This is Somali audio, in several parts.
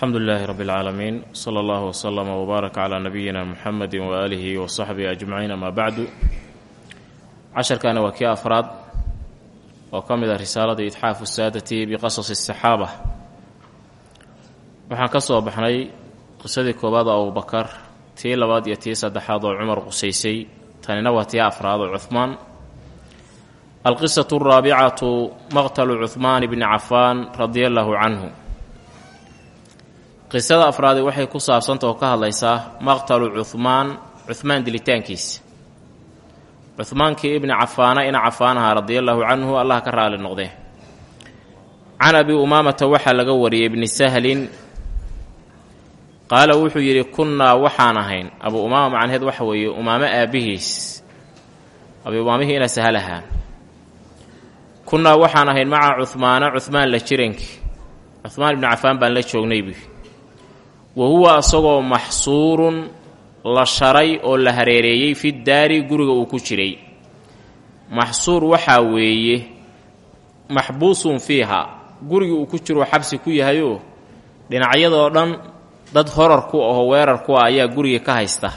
alxamdu lilaahi rabbi اlcaalamiin sala allahu wslama wbaarak calaa nabiyina muxamedi waaalihi wa saxbihi ajmaciin amaa bacdu casharkani waa kii afraad oo ka mid ah risaalada itxaafu saadati biqasasi asaxaaba waxaan ka soo baxnay qisadii koowaad oo abubakar tii labaad iyo tii saddexaad oo cumar qusaysay. Tanina waa tii afraad oo cuhmaan alqisatu araabicatu maqtalu cuhmaan bni cafaan radia allaahu canhu qisada afraadi waxay ku saabsanta oo ka hadlaysaa maqtalu cuhmaan cuhmaan dilitaankiisa cuhmaankii ibni cafaana ina cafaanaha radiallaahu canhu allah ka raali noqdee can abi umaamata waxaa laga wariyey ibni sahlin. Qaala wuxuu yidhi kunnaa waxaan ahayn. Abu umaama macnaheed waxa weeye umaamo aabbihiis abi umaamihii ina sahalahaa kunnaa waxaan ahayn maca cuhmaana cuhmaan la jiranki. Cuhmaan ibni cafaan baan la joognaybi wa huwa asagoo maxsuurun la sharay oo la hareereeyey fi daari guriga uu ku jiray. Maxsuur waxaa weeye maxbuusun fiiha. Gurigii uu ku jiroo xabsi ku yahayoo dhinacyadoo dhan dad horar ku aho weerar ku ah ayaa gurigii ka haysta.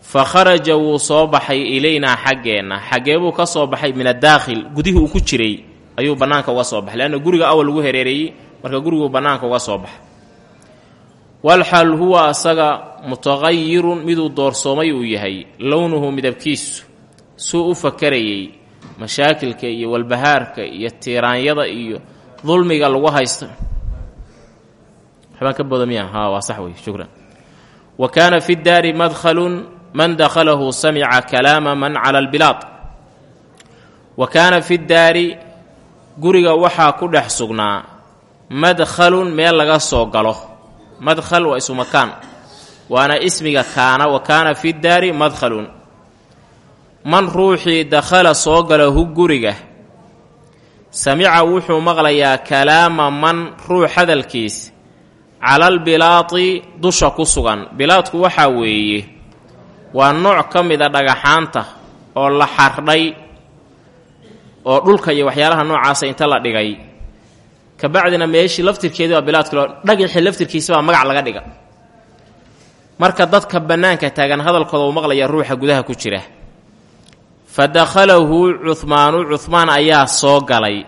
Fa kharaja wuu soo baxay ilaynaa xaggeenna xaggee buu ka soo baxay min addaakhil gudihii uu ku jiray ayuu bannaanka uga soo baxay leanna guriga awal lagu hareereeyey marka guriguu bannaanka uga soo baxay walxal huwa asaga mutaqayirun miduu doorsoomay uu yahay lownuhu midabkiisu suu u fakarayey mashaakilka iyo walbahaarka iyo tiiraanyada iyo dulmiga lagu shukran. Wa kaana fi daari madkhalun man dakhalahu samica kalaama man cala albilaad. Wa kaana fi daari guriga waxaa ku dhex sugnaa madkhalun meel laga soo galo madkhal waa isu makaan. Waana ismiga kaana wa kaana fi daari madkhalun. Man ruuxii dakhala soo gala hu guriga samica wuxuu maqlayaa kalaama man ruux hadalkiis calalbilaati dusha ku sugan. Bilaadku waxaa weeye waa nooc ka mida dhagaxaanta oo la xardhay oo dhulka iyo waxyaalaha noocaasa inta la dhigay kabacdina meeshii laftirkeedii baa bilaadkalo dhagaxii laftirkiisa baa magac laga dhiga. Marka dadka bannaanka taagan hadalkooda uu maqlaya ruuxa gudaha ku jira. Fa dakhalahu cuhmaanu cuhmaan ayaa soo galay.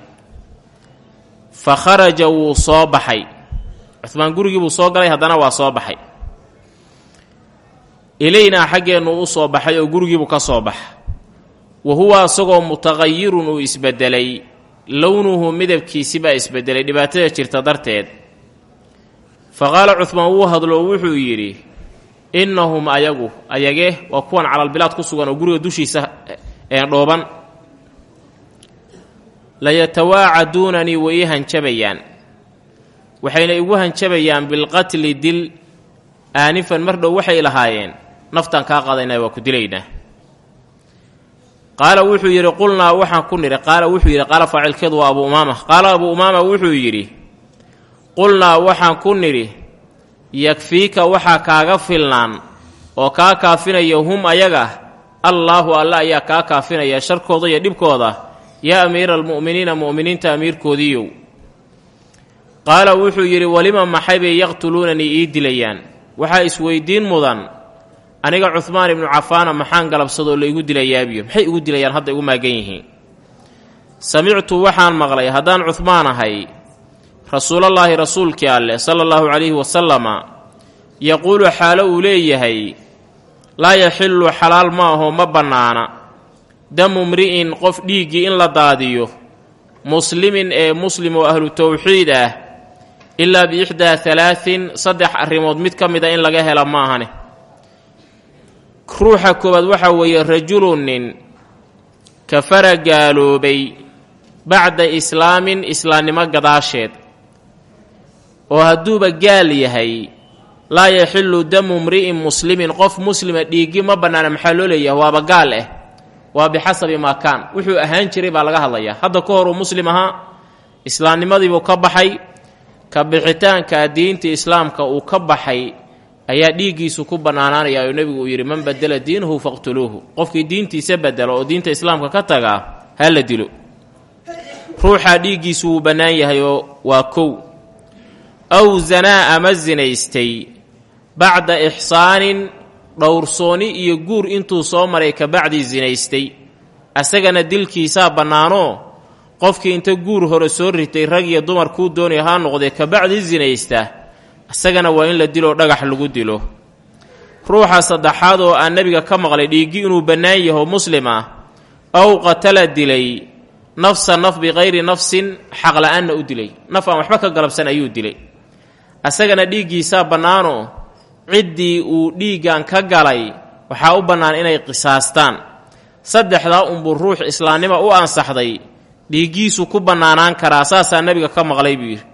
Fa kharaja wuu soo baxay. Cuhmaan gurigii buu soo galay haddana waa soo baxay. Ilaynaa xaggeennu u soo baxay oo gurigiibuu ka soo baxa. Wa huwa isagoo mutaqayirun uu isbedelay lownuhu midabkiisi baa isbedelay dhibaatada jirta darteed. Fa qaala cuhmaan wuu hadlo wuxuu yidhi innahum ayagu ayage waa kuwan calalbilaad ku sugan oo guriga dushiisa dhooban. Layatawaacaduunanii way ii hanjabayaan. Waxayna igu hanjabayaan bilqatli dil aanifan mar dhow waxay lahaayeen naftaan kaa qadaynaa waa ku dilaynaa qaala wuxuu yidhi qulnaa waxaan ku nidhi. Qaala wuxuu yidhi qaala faacilkeedu waa abu umaama. Qaala abuu umaama wuxuu yidhi qulnaa waxaan ku nidhi yakfiika waxaa kaaga filnaan oo kaa kaafinaya hum ayaga. Allaahu alle ayaa kaa kaafinaya sharkooda iyo dhibkooda. Yaa amiira almu'miniina mu'miniinta amiirkoodiiyow qaala wuxuu yidhi walima maxay bay yaqtuluunanii ii dilayaan? Waxaa isweyddiin mudan aniga cuhmaan ibnu cafaana maxaan galabsadoo la igu dilayaabiyo? Maxay igu dilayaan? Hadda igu maagan yihiin. Samictu waxaan maqlay haddaan cuhmaan ahay rasuulallaahi rasuulkii alleh sala allahu calayhi wasalama yaquulu xaalo uu leeyahay laa yaxillu xalaal ma aho ma bannaana. Damu mri'in qof dhiiggii in la daadiyo muslimin ee muslim oo ahlu towxiid ah ilaa biixdaa halaatin saddex arrimood mid ka mid a in laga hela ma ahane ruuxa koowaad waxaa weeye rajulun nin kafara gaaloobay bacda islaamin islaamnimo gadaasheed oo hadduuba gaal yahay laa yaxillu damu mri'in muslimin qof muslima dhiiggi ma bannaana maxaa loo leeyahay? Waaba gaal ah waa bixasabi maa kaan wuxuu ahaan jiray baa laga hadlayaa. Hadda ka hor uu muslim ahaa islaamnimadiibuu ka baxay ka bixitaanka diinta islaamka uu ka baxay ayaa dhiiggiisu ku bannaanaanaya oo nebigu uu yidhi man badela diinahu faqtuluuhu. Qofkii diintiisa bedelo oo diinta islaamka ka tagaa ha la dilo. Ruuxaa dhiiggiisu wuu bannaan yahay oo waa kow. Aw zanaa ama zinaystay. Bacda ixsaanin dhowrsooni iyo guur intuu soo maray ka bacdii zinaystay. Asagana dilkiisaa bannaanoo qofkii inta guur hore soo ritay rag iyo dumar kuu doonay haa noqdee ka bacdii sinaysta isagana waa in la diloo dhagax lagu dilo. Ruuxa saddexaad oo aan nebiga ka maqlay dhiiggi inuu bannaan yaho muslim ah ow qatala dilay nafsa naf bikayri nafsin xaqla-aanna u dilay. Naf aan waxba ka galabsan ayuu dilay. Asagana dhiiggiisaa bannaanoo ciddii uu dhiiggan ka galay waxaa u bannaan inay qisaastaan. Saddexdaa unbuu ruux islaamnima u ansaxday dhiiggiisu ku bannaanaan karaa saasaa nebiga ka maqlay buu yidhi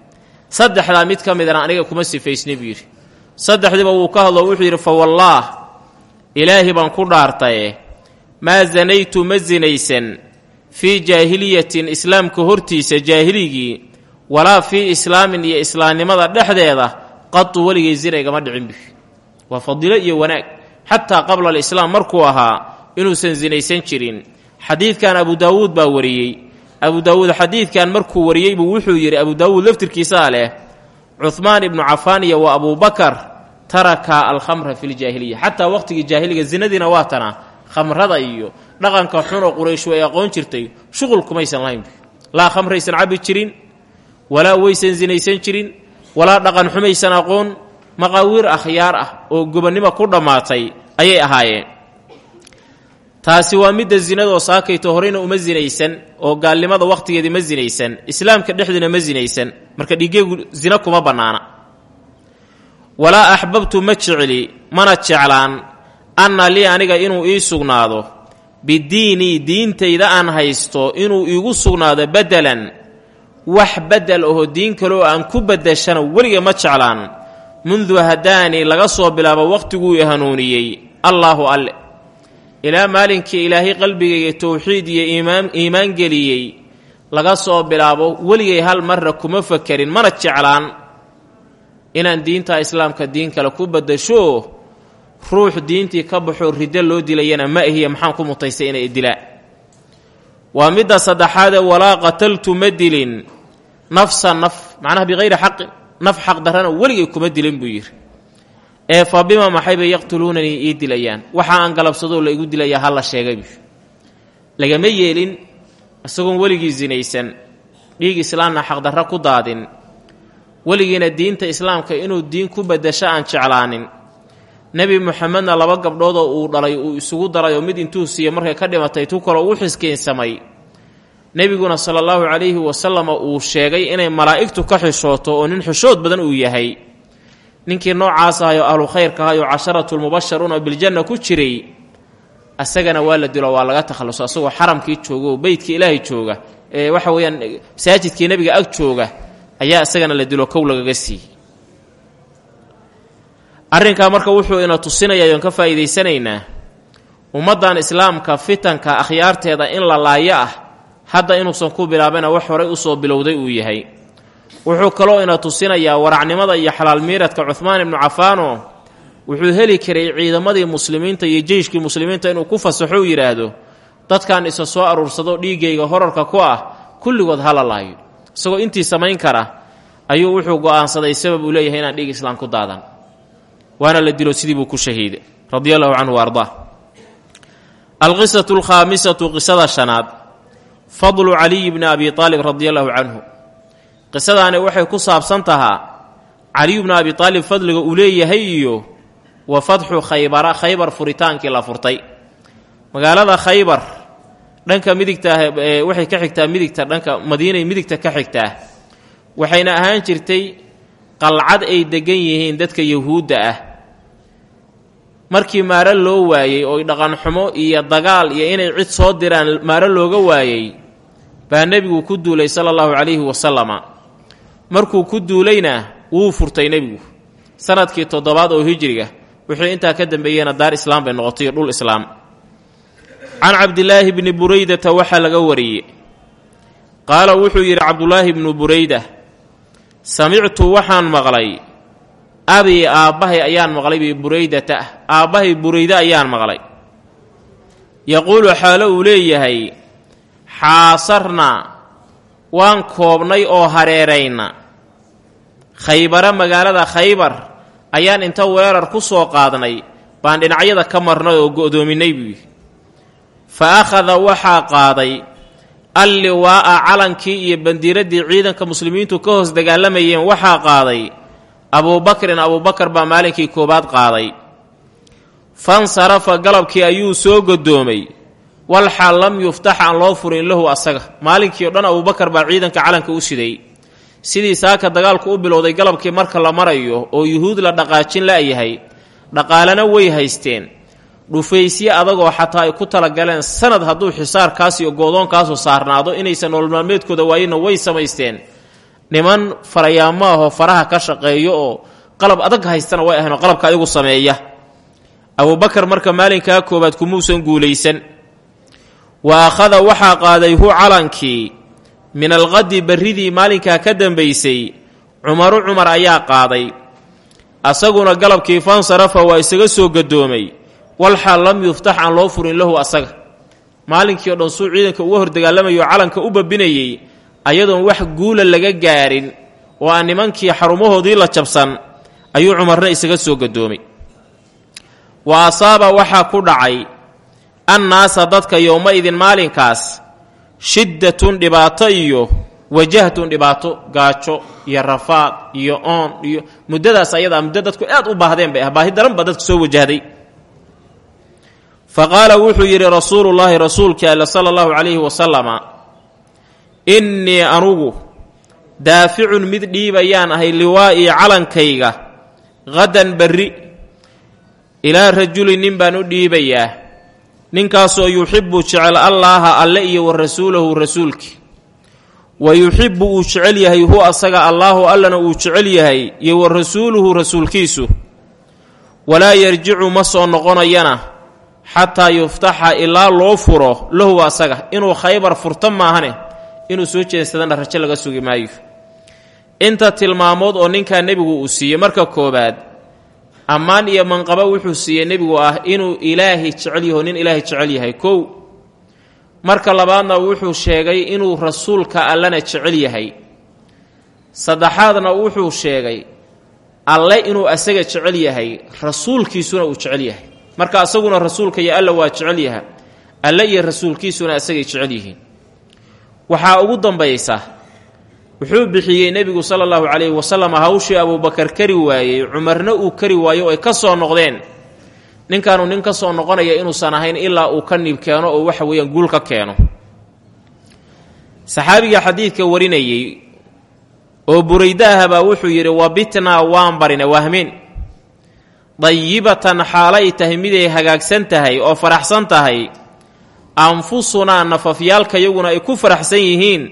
saddexdaa mid ka midana aniga kuma sifaysnay buu yidhi. Saddexdiiba wuu ka hadlo wuxuu yidhi fa wallaah ilaahi baan ku dhaartaye maa sanaytu ma sinaysan fii jaahiliyatin islaamka hortiisa jaahiligii walaa fii islaamin iyo islaamnimada dhexdeeda qadu weligay zina igama dhicin bu waa fadiilo iyo wanaag. Xataa qabla alislaam markuu ahaa inuusan sinaysan jirin. Xadiidkan abu daawuud baa wariyey abu daawuud xadiidkan markuu wariyey buu wuxuu yidhi abu daawuud laftirkiisaa leh cuhmaan ibnu cafaan iyo wa abubakar taraka alkhamra fi ljaahiliya xataa waqhtigii jaahiliga zinadiina waa tana khamrada iyo dhaqanka xunoo qurayshu ay aqoon jirtay shuqul kumaysan lahayn. Laa khamraysan cabi jirin walaa weysan sinaysan jirin walaa dhaqan xumaysan aqoon maqaawiir akhyaar ah oo gobonnimo ku dhammaatay ayay ahaayeen taasi waa midda zinadoo saakayto horeyna uma sinaysan oo gaalnimada wakhtigeedii ma sinaysan islaamka dhexdiina ma sinaysan marka dhiigeegu zina kuma bannaana. Walaa axbabtu ma jecli mana jeclaan anna lii aniga inuu ii sugnaado bidiinii diintayda aan haysto inuu iigu sugnaado beddelan wax beddel aho diin kale oo aan ku beddeshana weliga ma jeclaan mundu hadaanii laga soo bilaabo wakhtiguu i hanuuniyey allaahu alle ilaa maalinkii ilaahay qalbigayga towxiid iyo iimaan iimaan geliyey laga soo bilaabo weligay hal marra kuma fakerin mana jeclaan inaan diinta islaamka diin kale ku beddasho ruux diintii ka baxoo riddo loo dilayana ma ahiya maxaan ku mutaystay inay dilaa waa midda saddexaadee walaa qataltu ma dilin. Nafsa naf macnaha bikayri xaqin naf xaq darrana weligay kuma dilin buu yidhi ee fa bima maxaybay yaqtuluunanii ii dilayaan? Waxa aan galabsadoo la igu dilayaa ha la sheegay lagama yeelin isagoon weligii sinaysan dhiig islaamna xaqdarra ku daadin weligiina diinta islaamka inuu diin ku beddasho aan jeclaanin. Nebi muxamedna laba gabdhoodoo uu dhalay uu isugu daray mid intuu siiye markay ka dhimatay tu kaloo u xiskiinsamay nebiguna sala allahu calayhi wasalama uu sheegay inay malaa'igtu ka xishooto oo nin xishood badan uu yahay ninkii noocaas ahayoo ahlu khayrka ahayoo casharatulmubasharuuna biljanna ku jiray asagana waa la dilo waa laga takhalluso. Asagoo xaramkii jooga oo beytkii ilaahay jooga ee waxa weeyaan masaajidkii nebiga ag jooga ayaa isagana la dilo kow lagaga siiyey arrinkaa marka wuxuu ina tusinayaa oon ka faa'iidaysanaynaa ummaddan islaamka fitanka akhyaarteeda in la laayo ah hadda inuusan ku bilaabana wax horay u soo bilowday uu yahay wuxuu kaloo ina tusinayaa waracnimada iyo xalaal miiradka cuhmaan ibnu cafaano. Wuxuu heli karay ciidamadii muslimiinta iyo jeyshkii muslimiinta inuu ku fasaxo u yidhaahdo dadkan isa soo aruursado dhiiggayga horarka ku ah kulligood hala laayo isagoo intii samayn kara ayuu wuxuu go'aansaday sabab uu leeyahay inaan dhiig islaam ku daadan. Waana la dilo sidii buu ku shahiiday radia allahu canhu ardaa alqisatu alkhaamisatu qisada shanaad. Fadlu caliyi bni abi aalib radia canhu qisadaani waxay ku saabsan tahaa caliyu bni abi aalib fadliga uu leeyahay iyo wa fatxu khaybara khaybar furitaankii la furtay. Magaalada khaybar dhanka midigta waxay ka xigtaa midigta dhanka madiinay midigta ka xigtaa waxayna ahaan jirtay qalcad ay degan yihiin dadka yahuudda ah. Markii maaro loo waayey oo dhaqanxumo iyo dagaal iyo inay cid soo diraan maaro looga waayey baa nebigu ku duulay sala allahu calayhi wasalama markuu ku duulayna wuu furtay nebigu. Sanadkii toddobaad oo hijriga wixii intaa ka dambeeyeyna daar islaam bay noqotay dhul islaam. Can cabdilaahi bni buraydata waxaa laga wariyey. Qaala wuxuu yidhi cabdulaahi bnu burayda samictu waxaan maqlay. Abii aabbahay ayaan maqlay bi buraydata aabbahay burayde ayaan maqlay. Yaquulu xaalo uu leeyahay xaasarna waan koobnay oo hareerayna. Khaybara magaalada khaybar ayaan inta weerar ku soo qaadnay baan dhinacyada ka marnay oo go'doominay buu fa akhada waxaa qaaday alliwaa'a calankii iyo bandiiraddii ciidanka muslimiintu ka hoos dagaalamayeen waxaa qaaday. Abuubakrin abuubakar baa maalinkii koowaad qaaday. Fansarafa galabkii ayuu soo godoomay walxaal lam yuftax aan loo furin lahu asaga. Maalinkii o dhan abuubakar baa ciidanka calanka u siday sidii saaka dagaalku u bilowday galabkii marka la marayo oo yuhuud la dhaqaajin la'yahay dhaqaalena way haysteen. Dhufaysye adagoo xataa ay ku talagaleen sanad hadduu xisaarkaas iyo goodoonkaasoo saarnaado inaysan nolol maalmeedkooda waayinna way samaysteen. Niman farayaamo ahoo faraha ka shaqeeyo oo qalab adag haystana way ahayn oo qalabka adigu sameeya. Abuubakar marka maalinkaa koowaad kumuusan guulaysan wa akhada waxaa qaaday hu calankii min alqadi berridii maalinkaa ka dambaysay cumaru cumar ayaa qaaday asaguna galabkii fansarafa waa isaga soo gadoomay walxaal lam yuftax aan loo furin lahu asaga maalinkii o dhan suu ciidanka uga hordagaalamayo calanka u babinayey ayadoon wax guula laga gaarin oo aan nimankii xarumahoodii la jabsan ayuu cumarna isaga soo gadoomay wa asaaba waxaa ku dhacay annaasa dadka yowma-idin maalinkaas shiddatun dhibaato iyo wajahtun dhibaato gaajo iyo rafaad iyo oon iyo muddadaas ayadaa muddo dadku aad u baahdeen bay ah baahi daran baa dadka soo wajahday. Fa qaala wuxuu yidhi rasuulullaahi rasuulkii alle sala allahu calayhi wasalama innii anugu daaficun mid dhiibayaan ahay liwaa'ii calankayga qadan berri ilaa rajulin nin baan u dhiibayaa ninkaasoo yuxibbu jecel allaaha alle iyo wa rasuulahu rasuulki. Wa yuxibbu uu jecel yahay hu asaga allaahu allana uu jecel yahay iyo wa rasuuluhu rasuulkiisu. Walaa yarjicu ma soo noqonayana xataa yuftaxa ilaa loo furo lahu asaga. Inuu khaybar furto maahane inuu soo jeedsadana rajo laga sugi maayo. Inta tilmaamood oo ninkaa nebigu uu siiyey marka koobaad ammaan iyo manqabo wuxuu siiyey nebigu ah inuu ilaahay jecel yaho nin ilaahay jecel yahay. Kow marka labaadna wuxuu sheegay inuu rasuulka allana jecel yahay. Saddexaadna wuxuu sheegay alle inuu asaga jecel yahay rasuulkiisuna uu jecel yahay. Marka asaguna rasuulka iyo alla waa jecel yaha alle iyo rasuulkiisuna asagay jecel yihiin. Waxaa ugu dambaysa wuxuu bixiyey nebigu sala allahu calayhi wasalam hawshii abuubakar kari waayey cumarna uu kari waayo ay ka soo noqdeen. Ninkaanu nin ka soo noqonaya inuusan ahayn ilaa uu ka niib keeno oo waxa weeyaan guul ka keeno. Saxaabiga xadiidka warinayey oo burayda ahabaa wuxuu yidhi wabitnaa waan barina wahmin dayibatan xaalay tahay miday hagaagsan tahay oo faraxsan tahay. Anfusunaa nafafyaalkayaguna ay ku faraxsan yihiin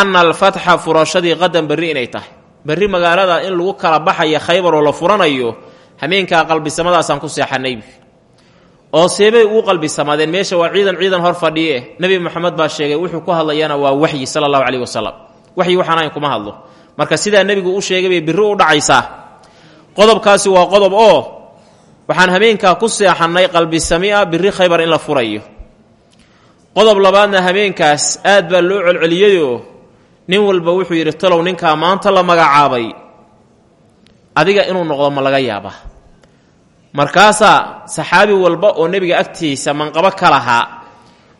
anna alfatxa furashadii qadan berri inay tahay. Berri magaalada in lagu kala baxaya khaybaroo la furanayo hameenkaa qalbisamadaasaan ku seexanay oo seebay uu qalbisamadeen meesha waa ciidan ciidan hor fadhiye. Nebi moxamed baa sheegay wuxuu ku hadlayana waa waxyi sala allahu caleyhi wasalam waxyi waxaan ahayn kuma hadlo. Marka sidaa nebigu u sheegay bay u dhacaysaa. Qodobkaasi waa qodob oo waxaan habeenkaa ku seexannay qalbisami ah birri khaybar in la furayo. Qodob labaadna habeenkaas aad baa loo celceliyeyoo nin walba wuxuu yidhi talow ninkaa maanta la magacaabay. Adiga inuu noqdo ma laga yaabaa. Markaasaa saxaabi walba oo nebiga agtiisa manqabo ka lahaa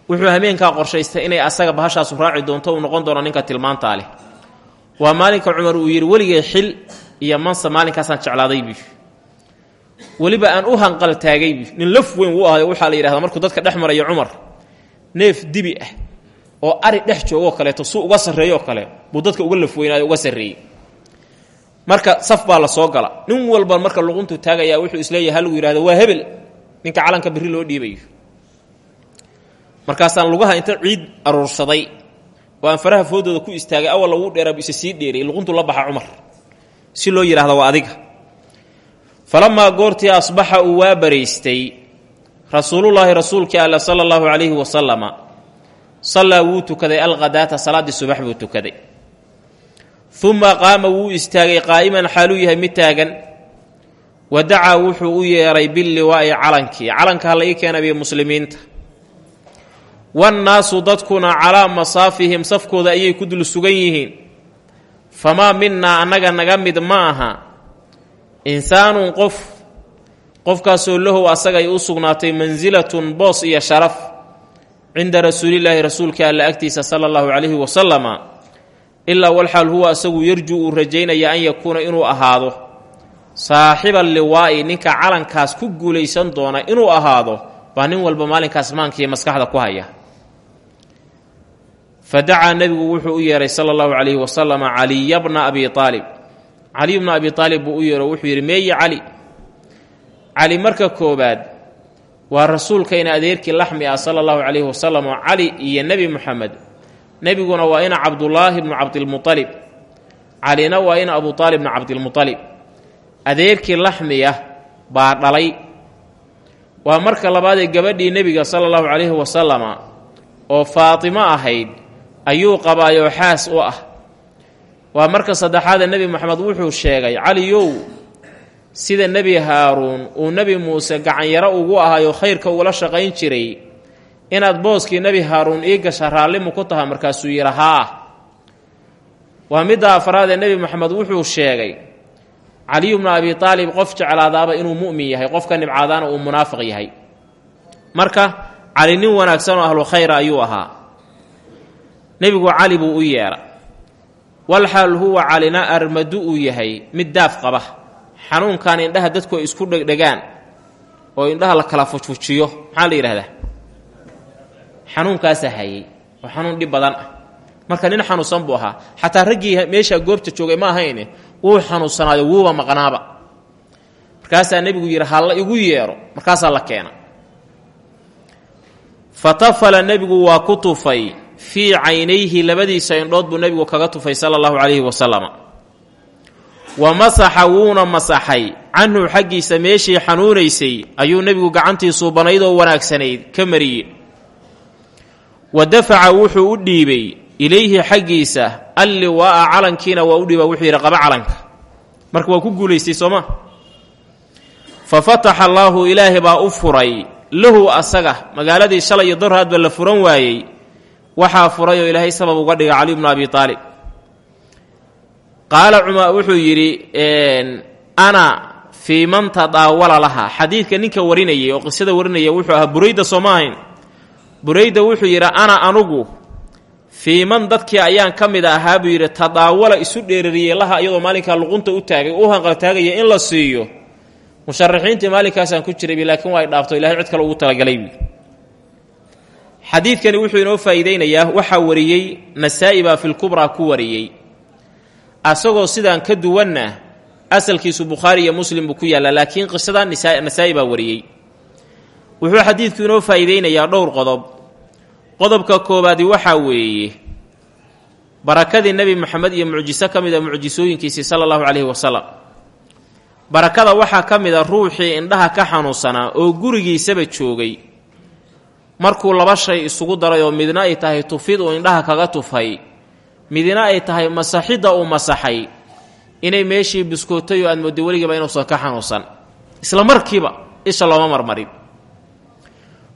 wuxuu habeenkaa qorshaystay inay asaga bahashaasu raaci doonto uu noqon doono ninka tilmaantaa leh. Waa maalinka cumar uu yidhi weligay xil iyo mansa maalinkaasaan jeclaadaybi weliba aan u hanqal taagaybi nin laf weyn wuu ahayo waxaa la yidhahdaa markuu dadka dhex marayo cumar neef dibi ah oo ari dhex joogoo kaleeto suu uga sarreeyoo kale buu dadka uga lafweynaayo uga sarreeyey. Marka saf baa la soo gala. Nin walba marka luquntu taagayaa wuxuu is leeyahay halagu yidhahdo waa hebel. Ninka calanka berri loo dhiibayo. Markaasaan lugaha inta ciid aruursaday oo aan faraha foodooda ku istaagay awal lagu dheerabu isa sii luquntu la baxa cumar. Si loo yidhahdo waa adiga. Falamaa goortii asbaxa uu waa baraystay rasuulullaahi rasuulkii alla sala allahu calayhi wasalama sallaa wuu tukaday alkhadaata salaaddii subax buu tukaday. Uma qaama wuu istaagay qaa'iman xaaluu yahay mid taagan. Wa dacaa wuxuu u yeedhay billiwaa'i calankii. Calanka ha la ii keenabiy muslimiinta. Wannaasu dadkuna calaa masaafihim safkooda ayay ku dul sugan yihiin. Famaa minnaa annaga naga mid ma aha. Insaanun qof qofkaasoo lahow asagay u sugnaatay mansilatun boos iyo sharaf cinda rasuulillaahi rasuulka alla agtiisa sala allahu calayhi wasalama ilaa walxaal huwa asagu yarjuu uu rajaynaya an yakuuna inuu ahaado. Saaxiba liwaa'i ninka calankaas ku guulaysan doona inuu ahaado baa nin walba maalinkaas maankiiyo maskaxda ku haya. Fa dacaa nebigu wuxuu u yeehay sala allahu calayhi wasalama caliya bna abi aalib caliy bna abi aalib buu u yeero wuxuu yidhi meeye cali. Cali marka koobaad waa rasuulkayna adeerkii laxmi ah sala allahu calayhi wasalam oo cali iyo nebi muxamed nebiguna waa ina cabdullaahi bnu cabdilmualib calina waa ina abu aalib bnu cabdilmualib adeerkii laxmiya baa dhalay. Waa marka labaadee gabadhii nebiga sala allahu calayhi wasalama oo faatimo ahayd ayuu qabaayoo xaas u ah. Waa marka saddexaadee nebi moxamed wuxuu sheegay caliyow sida nebi haaruun uu nebi muuse gacanyaro ugu ahayoo khayrka ugula shaqayn jiray inaad booskii nebi haaruun ii gasha raallimu ku taha markaasuu yidhi haa. Waa midda afraad ee nebi moxamed wuxuu sheegay caliyu bnu abi aalib qof jeclaadaaba inuu mu'min yahay qofka nibcaadaana uu munaafiq yahay. Marka cali nin wanaagsan oo ahlu khayra ayuu ahaa. Nebigu cali buu u yeedha walxaal huwa calina armadu uu yahay mid daaf qaba xanuunkan indhaha dadku ay isku dhegdhegaan oo indhaha la kala fujfujiyo maxaa la yidhahdaa? Xanuunkaasaa hayay oo xanuun dhib badan ah. Marka nin xanuunsan buu ahaa. Xataa raggii meeshaa goobta joogay ma ahayne wuu xanuunsanaayo wuuba maqnaaba. Markaasaa nebigu yidhi halla igu yeedho markaasaa la keena. Fatafala nebigu waa ku tufay fii caynayhi labadiisa indhood buu nebigu kaga tufay sala allahu calayhi wasalama wa masaxa wuuna masaxay. Canhu xaggiisa meeshii xanuunaysay ayuu nebigu gacantiisuu banaydoo wanaagsanayd ka mariyey. Wa dafaca wuxuu u dhiibay ilayhi xaggiisa alliwaa'a calankiina waa u dhiiba wuxuu yidhi qaba calanka. Marka waa ku guulaystay sooma fa fataxa allaahu ilaahi baa u furay. Lahu asaga magaaladii shalay iyo dorhaadba la furan waayey. Waxaa furay oo ilaahay sabab uga dhiga cali bnu abi aalib qaala cuma wuxuu yidhi ana fii man tadaawala laha. Xadiidka ninka warinayay oo qisada warinaya wuxuu ahaa burayda sooma burayda wuxuu yidhi ana anugu fii man dadkii ayaan ka mid ahaa buu yidhi tadaawala isu dheerariyey laha iyadoo maalinkaa luqunta u taagay u hanqaltaagaya in la siiyo. Musharaxiintii maalinkaasaan ku jiray laakiin waa y dhaafto ilahay cid kale ugu talagalay xadiidkani wuxuu inoo faa'iideynayaa waxaa wariyey nasaa'i baa ku wariyey asagoo sidaan ka duwanna asalkiisu bukhaari iyo muslim buu ku yaallaa laakiin qisadan nasaa'i baa wariyey. Wuxuu xadiidku inoo faa'iideynayaa dhowr qodob. Qodobka koobaadi waxaa weeye barakadii nebi moxamed iyo mucjiso ka mid a mucjisooyinkiisii sala allahu calayhi wasalam barakada waxaa ka mid a ruuxii indhaha ka xanuunsanaa oo gurigiisaba joogay. Markuu laba shay isugu daray oo midna ay tahay tufid uu indhaha kaga tufay midna ay tahay masaxidda uu masaxay. Inay meeshii biskootay oo aad moodday weligaba inuusan ka xanuunsan. Isla markiiba isha looma marmarin.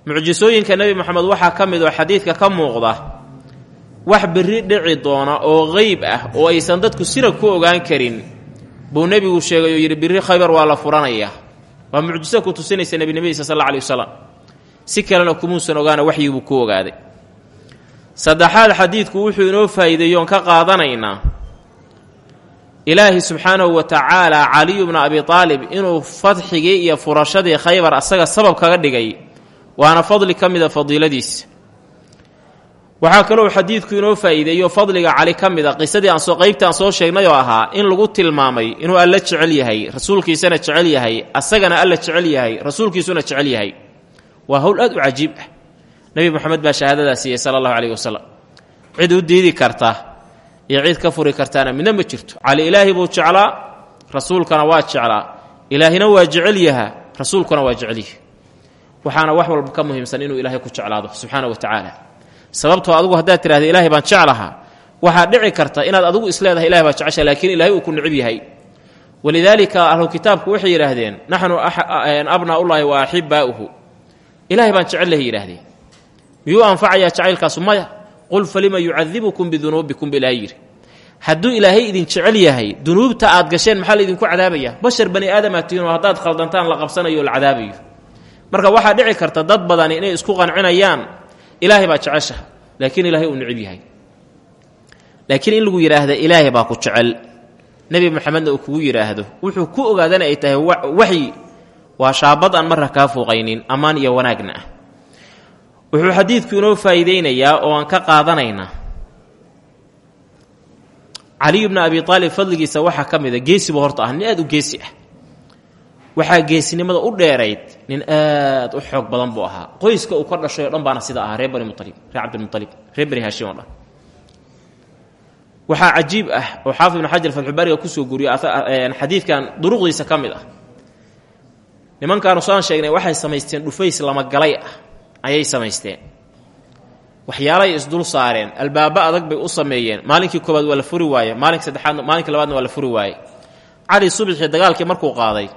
Mucjisooyinka nebi moxamed waxaa ka mid oo xadiidka ka muuqda wax berri dhici doona oo qeyb ah oo aysan dadku sina ku ogaan karin. Buu nebigu sheegay oo yidhi birri khaybar waa la furanaya. Waa mucjiso ku tusinaysa nebinimadiisa sal alla alai wasalam si kalena kumuusan ogaana waxyibuu ku ogaaday saddexaad xadiidku wuxuu inoo faa'iideeyoon ka qaadanaynaa. Ilaahi subxaanahu wa tacaala caliyu bna abi aalib inuu fadxigii iyo furashadii khaybar asaga sabab kaga dhigay. Waana fadli ka mida fadiiladiisa waxaa kaloo xadiidku inoo faa'iideeyo fadliga cali ka mid a qisadii aan soo qaybta aan soo sheegnay oo ahaa in lagu tilmaamay inuu alla jecel yahay rasuulkiisana jecel yahay asagana alla jecel yahay rasuulkiisuna jecel yahay. Waa howl aad u cajiib ah nebi moxamed baa shahaadadaa siiyey sala allahu wasalam cid u diidi karta iyo cid ka furi kartaana midna ma jirto. Cali ilaahi buu jeclaa rasuulkana waa jeclaa. Ilaahina waa jecel yaha rasuulkuna waa jecel yahay. Waxaana wax walba ka muhiimsan inuu ilaahay ku jeclaado subxaana wa tacaala. Sababtoo adugu haddaad tidhahda ilaahay baan jeclahaa waxaa dhici karta inaad adigu isleedahay ilahay baa jecesha laakiin ilaahay uu ku nicib yahay. Walidaalika ahlu kitaabku waxay yidhaahdeen naxnu abnaa'ullaahi wa axibaa'uhu ilaahay baan jecel lahay yidhaahdeen miyuu anfacayaa jacaylkaasu maya qul falima yucadibukum bidunuubikum ilaa yidhi. Hadduu ilaahay idin jecel yahay dunuubta aad gasheen maxaa laydinku cadaabaya? Bashar bani aadamaa tihiin oo haddaad la qabsanayo o la marka waxaa dhici karta dad badani inay isku qancinayaan ilaahay baa jeceshaha laakiin ilaahay uu necib yahay. Laakiin in lagu yidhaahda ilaahay baa ku jecel nebi maxamedna uu kugu yidhaahdo wuxuu ku ogaadana ay tahay waxyi. Waa shaabad aan marra kaa ammaan iyo wanaagna ah wuxuu xadiidku inoo faa'iideynayaa oo aan ka qaadanaynaa caliyu bna abi aalib fadligiisa waxaa ka mid a geesiba horta ah nin aad u geesi ah. Waxaa geesinimada u dheerayd nin aad u xoog badan buu ahaa. Qoyska uu ka dhashay o dhan baana sida ahaa reer bani mualib reer cabdilmualib reer bani haashim oo dhan. Waxaa cajiib ah oo xaafid ibnu xajar fatxubaariga ku soo guriyo xadiidkan duruqdiisa ka mid ah. Nimankaanu sheegnay waxay samaysteen dhufays lamagalay ah ayay samaysteen waxyaalay isdul saareen. Albaabo adag bay u sameeyeen. Maalinkii koobaad waa la furi waaye. Maalinka saddexaad maalinka labaadna waa la furi waaye. Cali subxii dagaalkii markuu qaaday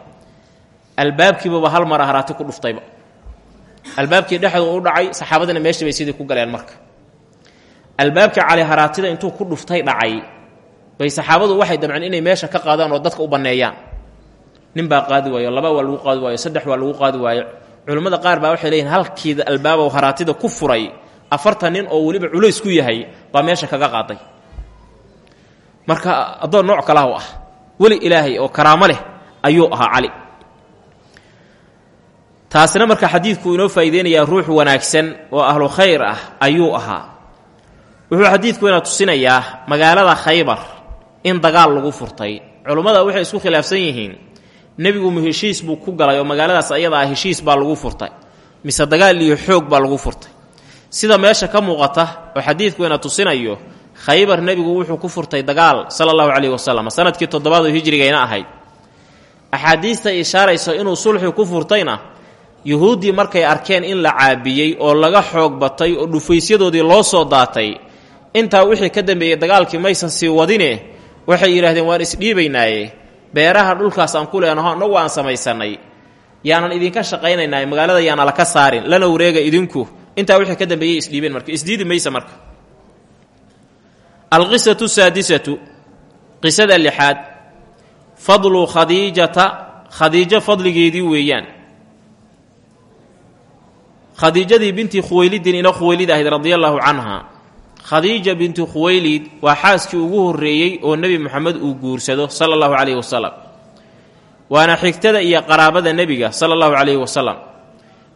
albaabkiibaba hal mara haraati ku dhuftayba. Albaabkii dhexdu u dhacay saxaabadina meeshii bay sidii ku galeen marka. Albaabkii cali haraatida intuu ku dhuftay dhacay bay saxaabadu waxay damceen inay meesha ka qaadaan oo dadka u banneeyaan nin baa qaadi waayo laba waa lagu qaadi waayo saddex waa lagu qaadi waayo culimmada qaar baa waxay leeyihiin halkiida albaabow haraatida ku furay afartan nin oo weliba culays ku yahay baa meesha kaga qaaday. Marka addoon nooc kalaha ah. Weli ilaahay oo karaamo leh ayuu ahaa cali. Taasina marka xadiidku inoo faa'iideynayaa ruux wanaagsan oo ahlu khayr ah ayuu ahaa. Wuxuu xadiidku ina tusinayaa magaalada khaybar in dagaal lagu furtay. Culummada waxay isku khilaafsan yihiin nebigu mu heshiis buu ku galay oo magaaladaas ayada ah heshiis baa lagu furtay. Mise dagaal iyo xoog baa lagu furtay. Sida meesha ka muuqata oo xadiidku ina tusinayo khaybar nebigu wuxuu ku furtay dagaal sala allahu caleyhi wasalam sannadkii toddobaad oo hijrigayna ahayd. Axaadiista ishaarayso inuu sulxi ku furtayna yuhuuddii markay arkeen in la caabiyey oo laga xoog batay oo dhufaysyadoodii loo soo daatay intaa wixii ka dambeeyey dagaalkii maysan sii wadine waxay yidhahdeen waan isdhiibaynaaye beeraha dhulkaas aan ku leenaho annagu aan samaysannay yaanan idinka shaqaynaynaaye magaalada yaana laka saarin. Lana wareega idinku. Intaa wixii ka dambeeyey isdhiibeen marka. Isdiidi maysa marka. Alqisatu saadisatu qisada lixaad fadlu khadiijata khadiijo fadligeedii weeyaan. Khadiijadii binti khuwaylidin ina khuwaylid ahayd radia allaahu canha khadiija binti khuwaylid waa xaaskii ugu horreeyey oo nebi moxamed uu guursado sala allahu calayhi wasalam waana xigtada iyo qaraabada nebiga sala allahu calayhi wasalam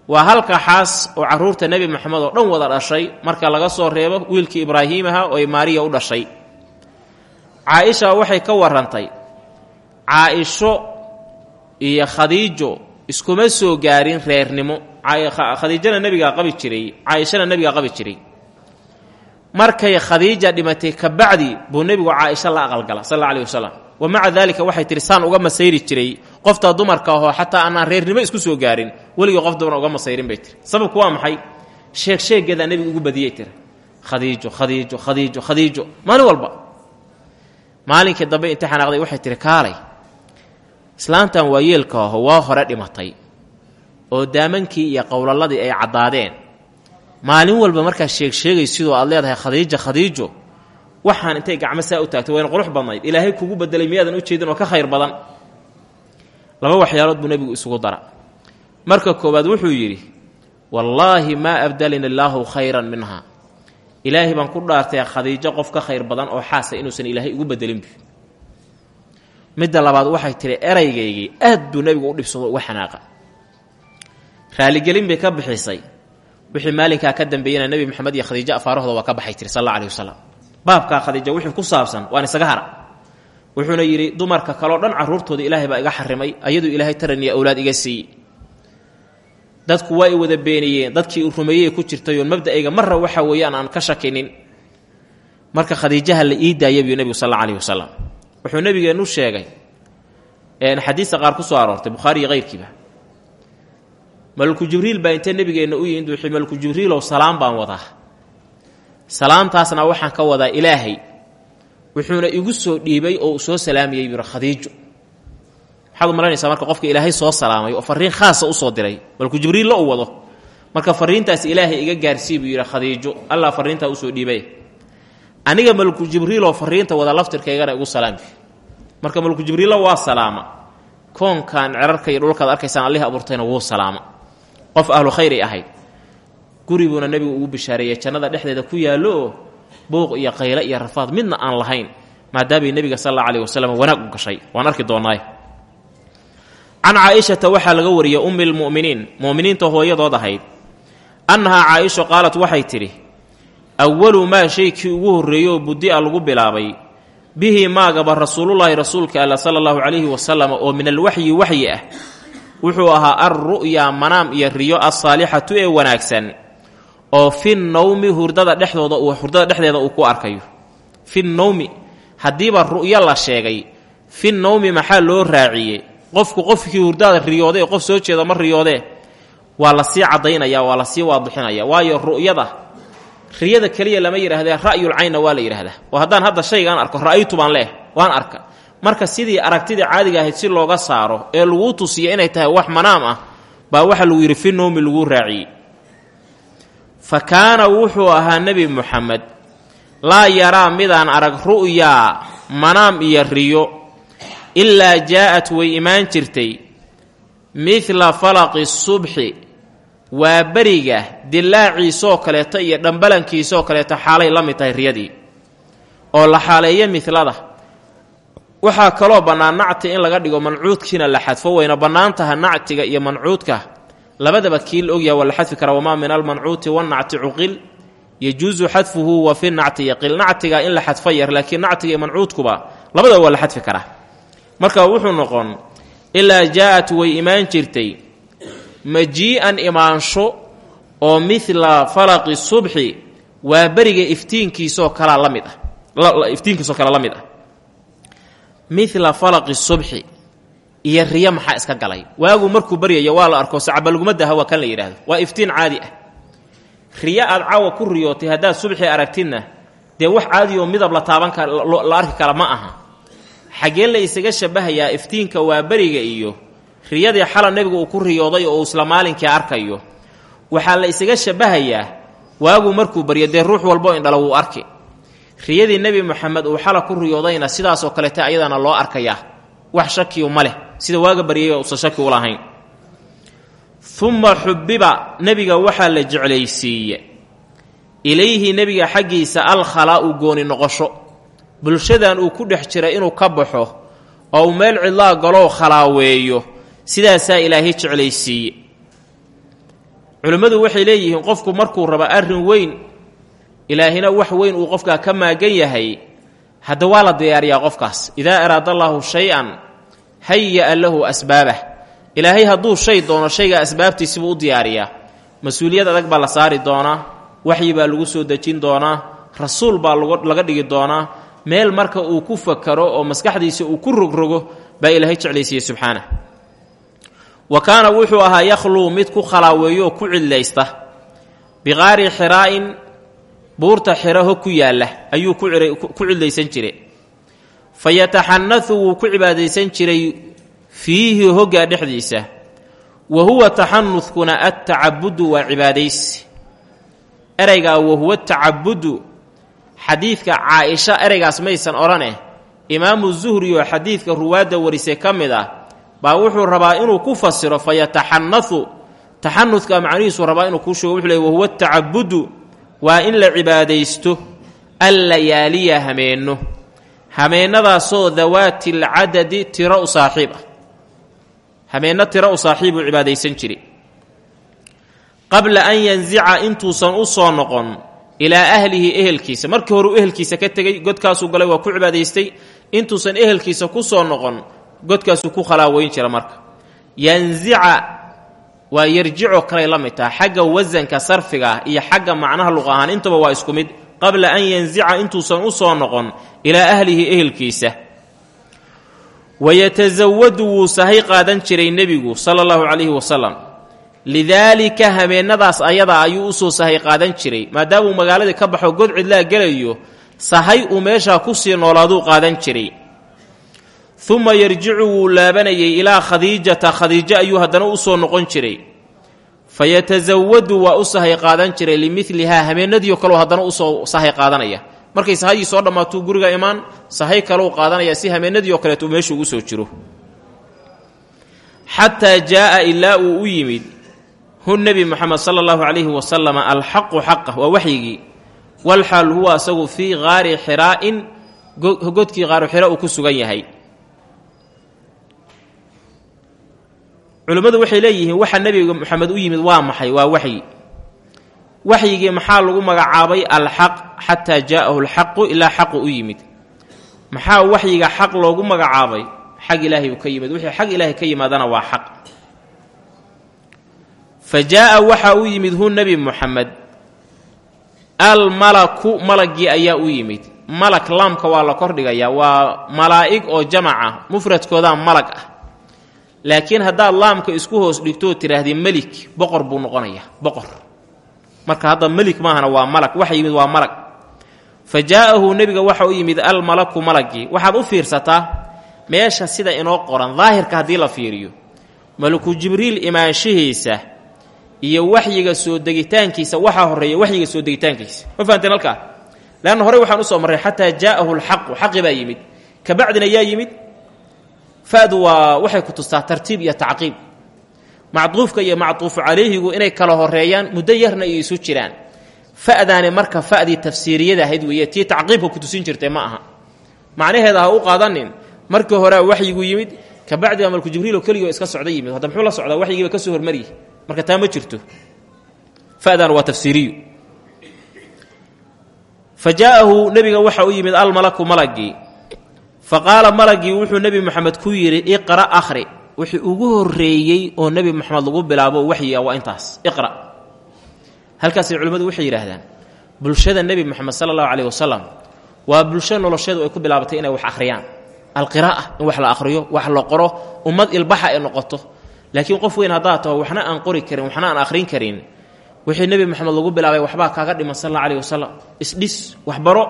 waa halka xaas oo carruurta nebi moxamed oo dhan wada dhashay marka laga soo reebo wiilkii ibraahiimaha oo ay maariya u dhashay. Caa-isha waxay ka warrantay caa-isho iyo khadiijo iskuma soo gaarin reernimo. Khadiijana nebigaa qabi jiray caaishana qabi jiray markay khadiija dhimatay kabacdi buu nebigu caaisha la aqalgala sal alla alih wasalam wa maca daalika waxay tihi uga masayri jiray qoftaa dumarka ahoo xataa aanaan reernimo isku soo gaarin weligii qof dumar uga masayrin bay tiri sababku waa maxay? Sheeg sheegeedaa nebigu ugu badiyey tiri khadiijo khadiijo khadiijo khadiijo. Maalin walba. Maalinkii dambe inta xanaaqday waxay tihi kaalay islaantan waa yeelka aho waa hore dhimatay oo daamankii iyo qowlaladii ay caddaadeen maalin walba markaa sheeg sheegay sidoo aad leedahay khadiija khadiijo. Waxaan intay gacmo saa u taagtay wayna qurux badnayd. Ilaahay kugu bedelay miyaadan u jeedin oo ka khayr badan. Laba waxyaalood buu nebigu isugu dara. Marka koowaad wuxuu yidhi wallaahi maa abdalani allaahu khayran minha ilaahay baan ku dhaartay khadiijo qof ka khayr badan oo xaasa inuusan ilaahay ugu bedelinbi midda labaad waxay tihi eraygaygii aad buu nebigu u dhibsado uga raaligelin bay ka bixisay wixii maalinkaa ka dambeeyena nebi moxamed iyo khadiijo afaarahooda waa ka baxay tiri sal alla alih wasalam baabkaa wixii ku saabsan waan isaga hara wuxuuna yidhi dumarka kaleo dhan carruurtooda ilaahay baa iga xarimay ayaduu ilaahay taraniya owlaad iga siiyey. Dadku waa i wada beeniyeen dadkii u rumeeyey ku jirtayoon mabda'ayga marra waxa weeyaan aan ka shakinin. Marka khadiijaha la ii daaya buu nebigu sal alla alih wasalam wuxuu nebigeennu sheegay qaar ku soo aroortay bukhaari iyo hayrkiiba malku jibriil baa intee nebigeenna u yimid wuxuu malku jibriilow salaam baan wadaa. Salaamtaasna waxaan ka wadaa ilaahay. Wuxuuna igu soo dhiibay oo soo salaamayey buu khadiijo. Maxaad u malaynaysaa marka qofka ilaahay soo salaamay oo fariin khaasa u soo diray malku jibriilla u wado. Marka fariintaas ilaahay iga gaarsii buu khadiijo. Allah fariintaa u soo dhiibay. Aniga malku jibriiloo fariinta wada laftirkaygana igu salaami marka malku jibriilla waa salaama koonkan cerarka iyo dhulkaad arkaysaan allihii abuurtayna wuu salaama qof ahlu khayray ahayd. Guri buuna nebigu ugu bishaareeyey jannada dhexdeeda ku yaallo oo buuq iyo qayle iyo rafaad midna aan lahayn maadaamay nebiga sal alla alih wanaag u gashay. Waan arki doonnaay can caaishata waxaa laga wariyey ummi lmu'miniin mu'miniinta hooyadood ahayd. Annahaa caaisho qaalat waxay tidhi awalu maa shaykii ugu horreeyey oo buddi'a lagu bilaabay. Bihi maagaba rasuulullaahi rasuulka alla sala allahu calayhi wasalam oo min alwaxyi waxyi ah wuxuu ahaa alru'yaa manaam iyo riyo assaalixatu ee wanaagsan oo fi nowmi hurdada dhexdooda hurdada dhexdeeda uu ku arkayo. Fi nowmi haddiiba ru'yo la sheegay fi nowmi maxaa loo raaciyey? Qofku qofkii hurdada riyooday ee qof soo jeeda ma riyoodee? Waa la sii caddaynaya waa la sii waadixinaya. Waayo ru'yada riyada keliya lama yidhaahdee ra'yul caynna waa la yidhaahdaa oo haddaan hadda shaygaan arko ra'aytu baan leeh waan arka marka sidii aragtidii caadiga ahayd si looga saaro ee laguu tusiya inay tahay wax manaam ah baa waxaa lagu yidhi fi nowmi laguu raaciyey. Fa kaana wuxuu ahaa nebi muxamed laa yaraa midaan arag ru'yaa manaam iyo riyo ilaa jaa'at way imaan jirtay midla falaqi subxi waa beriga dilaaciisoo kaleeto iyo dhambalankiisoo kaleeto xaalay la mid tahay riyadii oo la xaaleeyo midlada waxaa kaloo bannaan nacti in laga dhigo mancuudkiina la xadfo wayna bannaan taha nactiga iyo mancuudka. Labadaba kii la ogyaha waa la xadfi karaa wamaa min almancuuti wanacti cuqil. Yajuusu xadfuhu wa fi nacti yaqil. Nactiga in la xadfo yar laakiin nactiga iyo mancuudkuba labadaba waa la xadfi karaa. Marka wuxuu noqon ilaa jaa'at way imaan jirtay majii'an imaansho oo midla falaqi subxi waa beriga iftiinkiisoo kalaa la mid ah. Iftiinkiisoo kale la mid ah midla falaqi subxi iyo riyo maxaa iska galay? Waagu markuu baryayo waa la arko sacabalgumadaha waa kan la yidhaahdo waa iftiin caadi ah. Riyo aad caawa ku riyootay haddaad subxi aragtidna dee wax caadi oo midab la taaban ka la arki kara ma aha. Xaggee la isaga shabahayaa iftiinka waa beriga iyo riyadii xala nebigu uu ku riyooday oo uu isla maalinkii arkayo. Waxaa la isaga shabahayaa waagu markuu baryo dee ruux walbo indhala wuu arki riyadii nebi moxamed uu xala ku riyoodayna sidaasoo kalete ayadana loo arkayaa wax shakiyu ma leh. Sida waaga baryayba uusan shaki u lahayn. Uma xubbiba nebiga waxaa la jeclaysiiye ilayhi nebiga xaggiisa alkhalaa'u gooni noqosho. Bulshadan uu ku dhex jira inuu ka baxo oo uu meel cidlaa galoo khalaaweeyo sidaasaa ilaahay jeclaysiiye culimmadu waxay leeyihiin qofku markuu rabo arrin weyn ilaahina wax weyn uu qofkaa ka maagan yahay hadda waa la diyaariyaa qofkaas. Idaa araada allaahu shay-an haya'a lahu asbaabah. Ilaahay hadduu shay doono shayga asbaabtiisibuu u diyaariyaa. Mas'uuliyad adag baa la saari doonaa waxyi baa lagu soo dejin doonaa rasuul baa laga dhigi doonaa meel marka uu ku fakaro oo maskaxdiisa uu ku rogrogo baa ilaahay jeclaysiiyey subxaanah wa kaana wuxuu ahaa yakhluu mid ku khalaaweeyooo ku cidlaysta. Biqaari xiraa'in buurta xiraho ku yaalla ayuu ku cidlaysan jiray. Fa yataxanatu wuu ku cibaadaysan jiray fiihi hoggaa dhexdiisa. Wa huwa taxanudkuna attacabudu waa cibaadaysi. Eraygaa wahuwa tacabudu xadiidka caa-isha ereygaas maysan odhaneh imaamu zuhri oo xadiidka ruwaadda warisay ka mid ah baa wuxuu rabaa inuu ku fasiro fa yataxanatu taxanudka macnihiisuu rabaa inuu kuu sheego wuxuu leey wahuwa tacabudu waa in la cibaadaysto allayaaliya hameenno. Hameennadaasoo dawaati lcadadi tiro u saaxiib ah. Hameenno tiro u saaxiibuu cibaadaysan jiri. Qabla an yanzica intuusan u soo noqon ilaa ahlihi ehelkiisa. Markii hore uu ehelkiisa ka tegey godkaasuu galay waa ku cibaadaystay. Intuusan ehelkiisa ku soo noqon godkaasuu ku khalaaweyn jira marka. Yanzica waa yarjicoo kaley la mid taha. Xagga wasanka sarfiga iyo xagga macnaha luq ahaan intaba waa isku mid. Qabla an yanzica intuusan u soo noqon ilaa ahlihi ehelkiisa. Wayatasawadu wuu sahay qaadan jiray nebigu sala allahu calayhi wasalam lidaalika habeennadaas ayada ayuu u soo sahay qaadan jiray. Maadaamuu magaaladii ka baxo god cidlaa gelayo sahay uu meeshaa ku sii noolaaduu qaadan jiray uma yarjicu wuu laabanayay ilaa khadiijata. Khadiijo ayuu haddana u soo noqon jiray. Fa yatasawadu waa u sahay qaadan jiray limilihaa habeennadiio kaleo haddana u soo sahay qaadanaya. Markay sahayii soo dhammaatuu guriga imaan sahay kaleu qaadanaya si hameenadii oo kaleetu meeshu ugu soo jiro. Xataa jaaa ilaa uu u yimid hu nebi moxamed sala allahu calayhi wasalama alxaqu xaqa waa waxyigii. Walxaal huwa asagu fii qaari xiraa'in godkii qaaru xira uu ku sugan yahay culimmadu waxay leeyihiin waxa nebiga moxamed u yimid waa maxay? Waa waxyi. Waxyigii maxaa lagu magacaabay? Alxaq xataa jaa'ahu alxaqu ilaa xaqu u yimid. Maxaa waxyiga xaq loogu magacaabay? Xag ilaahay uu ka yimid. Wixii xag ilaahay ka yimaadana waa xaq fa jaa'a waxa u yimid hu nebi moxamed almalaku malagii ayaa u yimid. Malak laamka waa la kordhigayaa waa malaa'ig oo jamac ah. Mufradkoodaa malag ah laakiin haddaad laamka isku hoos dhigtoo tidhaahdee melik boqor buu noqonayaa boqor. Marka hadda melik maahana waa malag waxa yimid waa malag fa jaa'ahu nebiga waxa u yimid almalaku malagii waxaad u fiirsataa meesha sida inoo qoran daahirka haddii la fiiriyo. Malaku jibriil imaanshihiisa iyo waxyiga soo degitaankiisa waxaa horreeya waxyiga soo degitaankiisa. Ma fahanteen halkaa? Leanna horey waxaan u soo marray xataa jaa'ahu alxaqu xaqi baa yimid. Kabacdina yaa yimid fadu waa waxay ku tustaa tartiib iyo tacqiib. Macduufka iyo macduufu calayhigu inay kala horeeyaan muddo yarna iyo isu jiraan. Fa'daani marka fa'dii tafsiiriyada ahayd weeye tii tacqiibka ku tusin jirtay ma aha. Macnaheeda ha qaadanin. Markii horea waxyigu yimid kabacdiba malku jibriiloo keligoo iska socda yimid. Hadda muxuu la socdaa? Waxyigiiba ka soo hormaryi marka taa jirto. Fa'dan waa tafsiiriyu. Fa jaa'ahu nebiga waxa u yimid fa qaala malagii wuxuu nebi moxamed ku yidhi iqra' akhri. Wixii ugu horreeyey oo nebi moxamed lagu bilaabo waxyi waa intaas. Iqra' halkaasay culimmadu waxay yidhaahdaan bulshada nebi moxamed sala allahu caleyh wasalam waa bulsho nolosheedu ay ku bilaabatay inay wax akhriyaan. Alqiraa'a in wax la akhriyo wax la qoro ummad ilbaxa ay noqoto. Laakiin qof weyn haddaad taho waxna aan qori karin waxna aan akhrin karin wixii nebi moxamed lagu bilaabay waxbaa kaaga dhiman sal alla aleyh wasalam isdhis waxbaro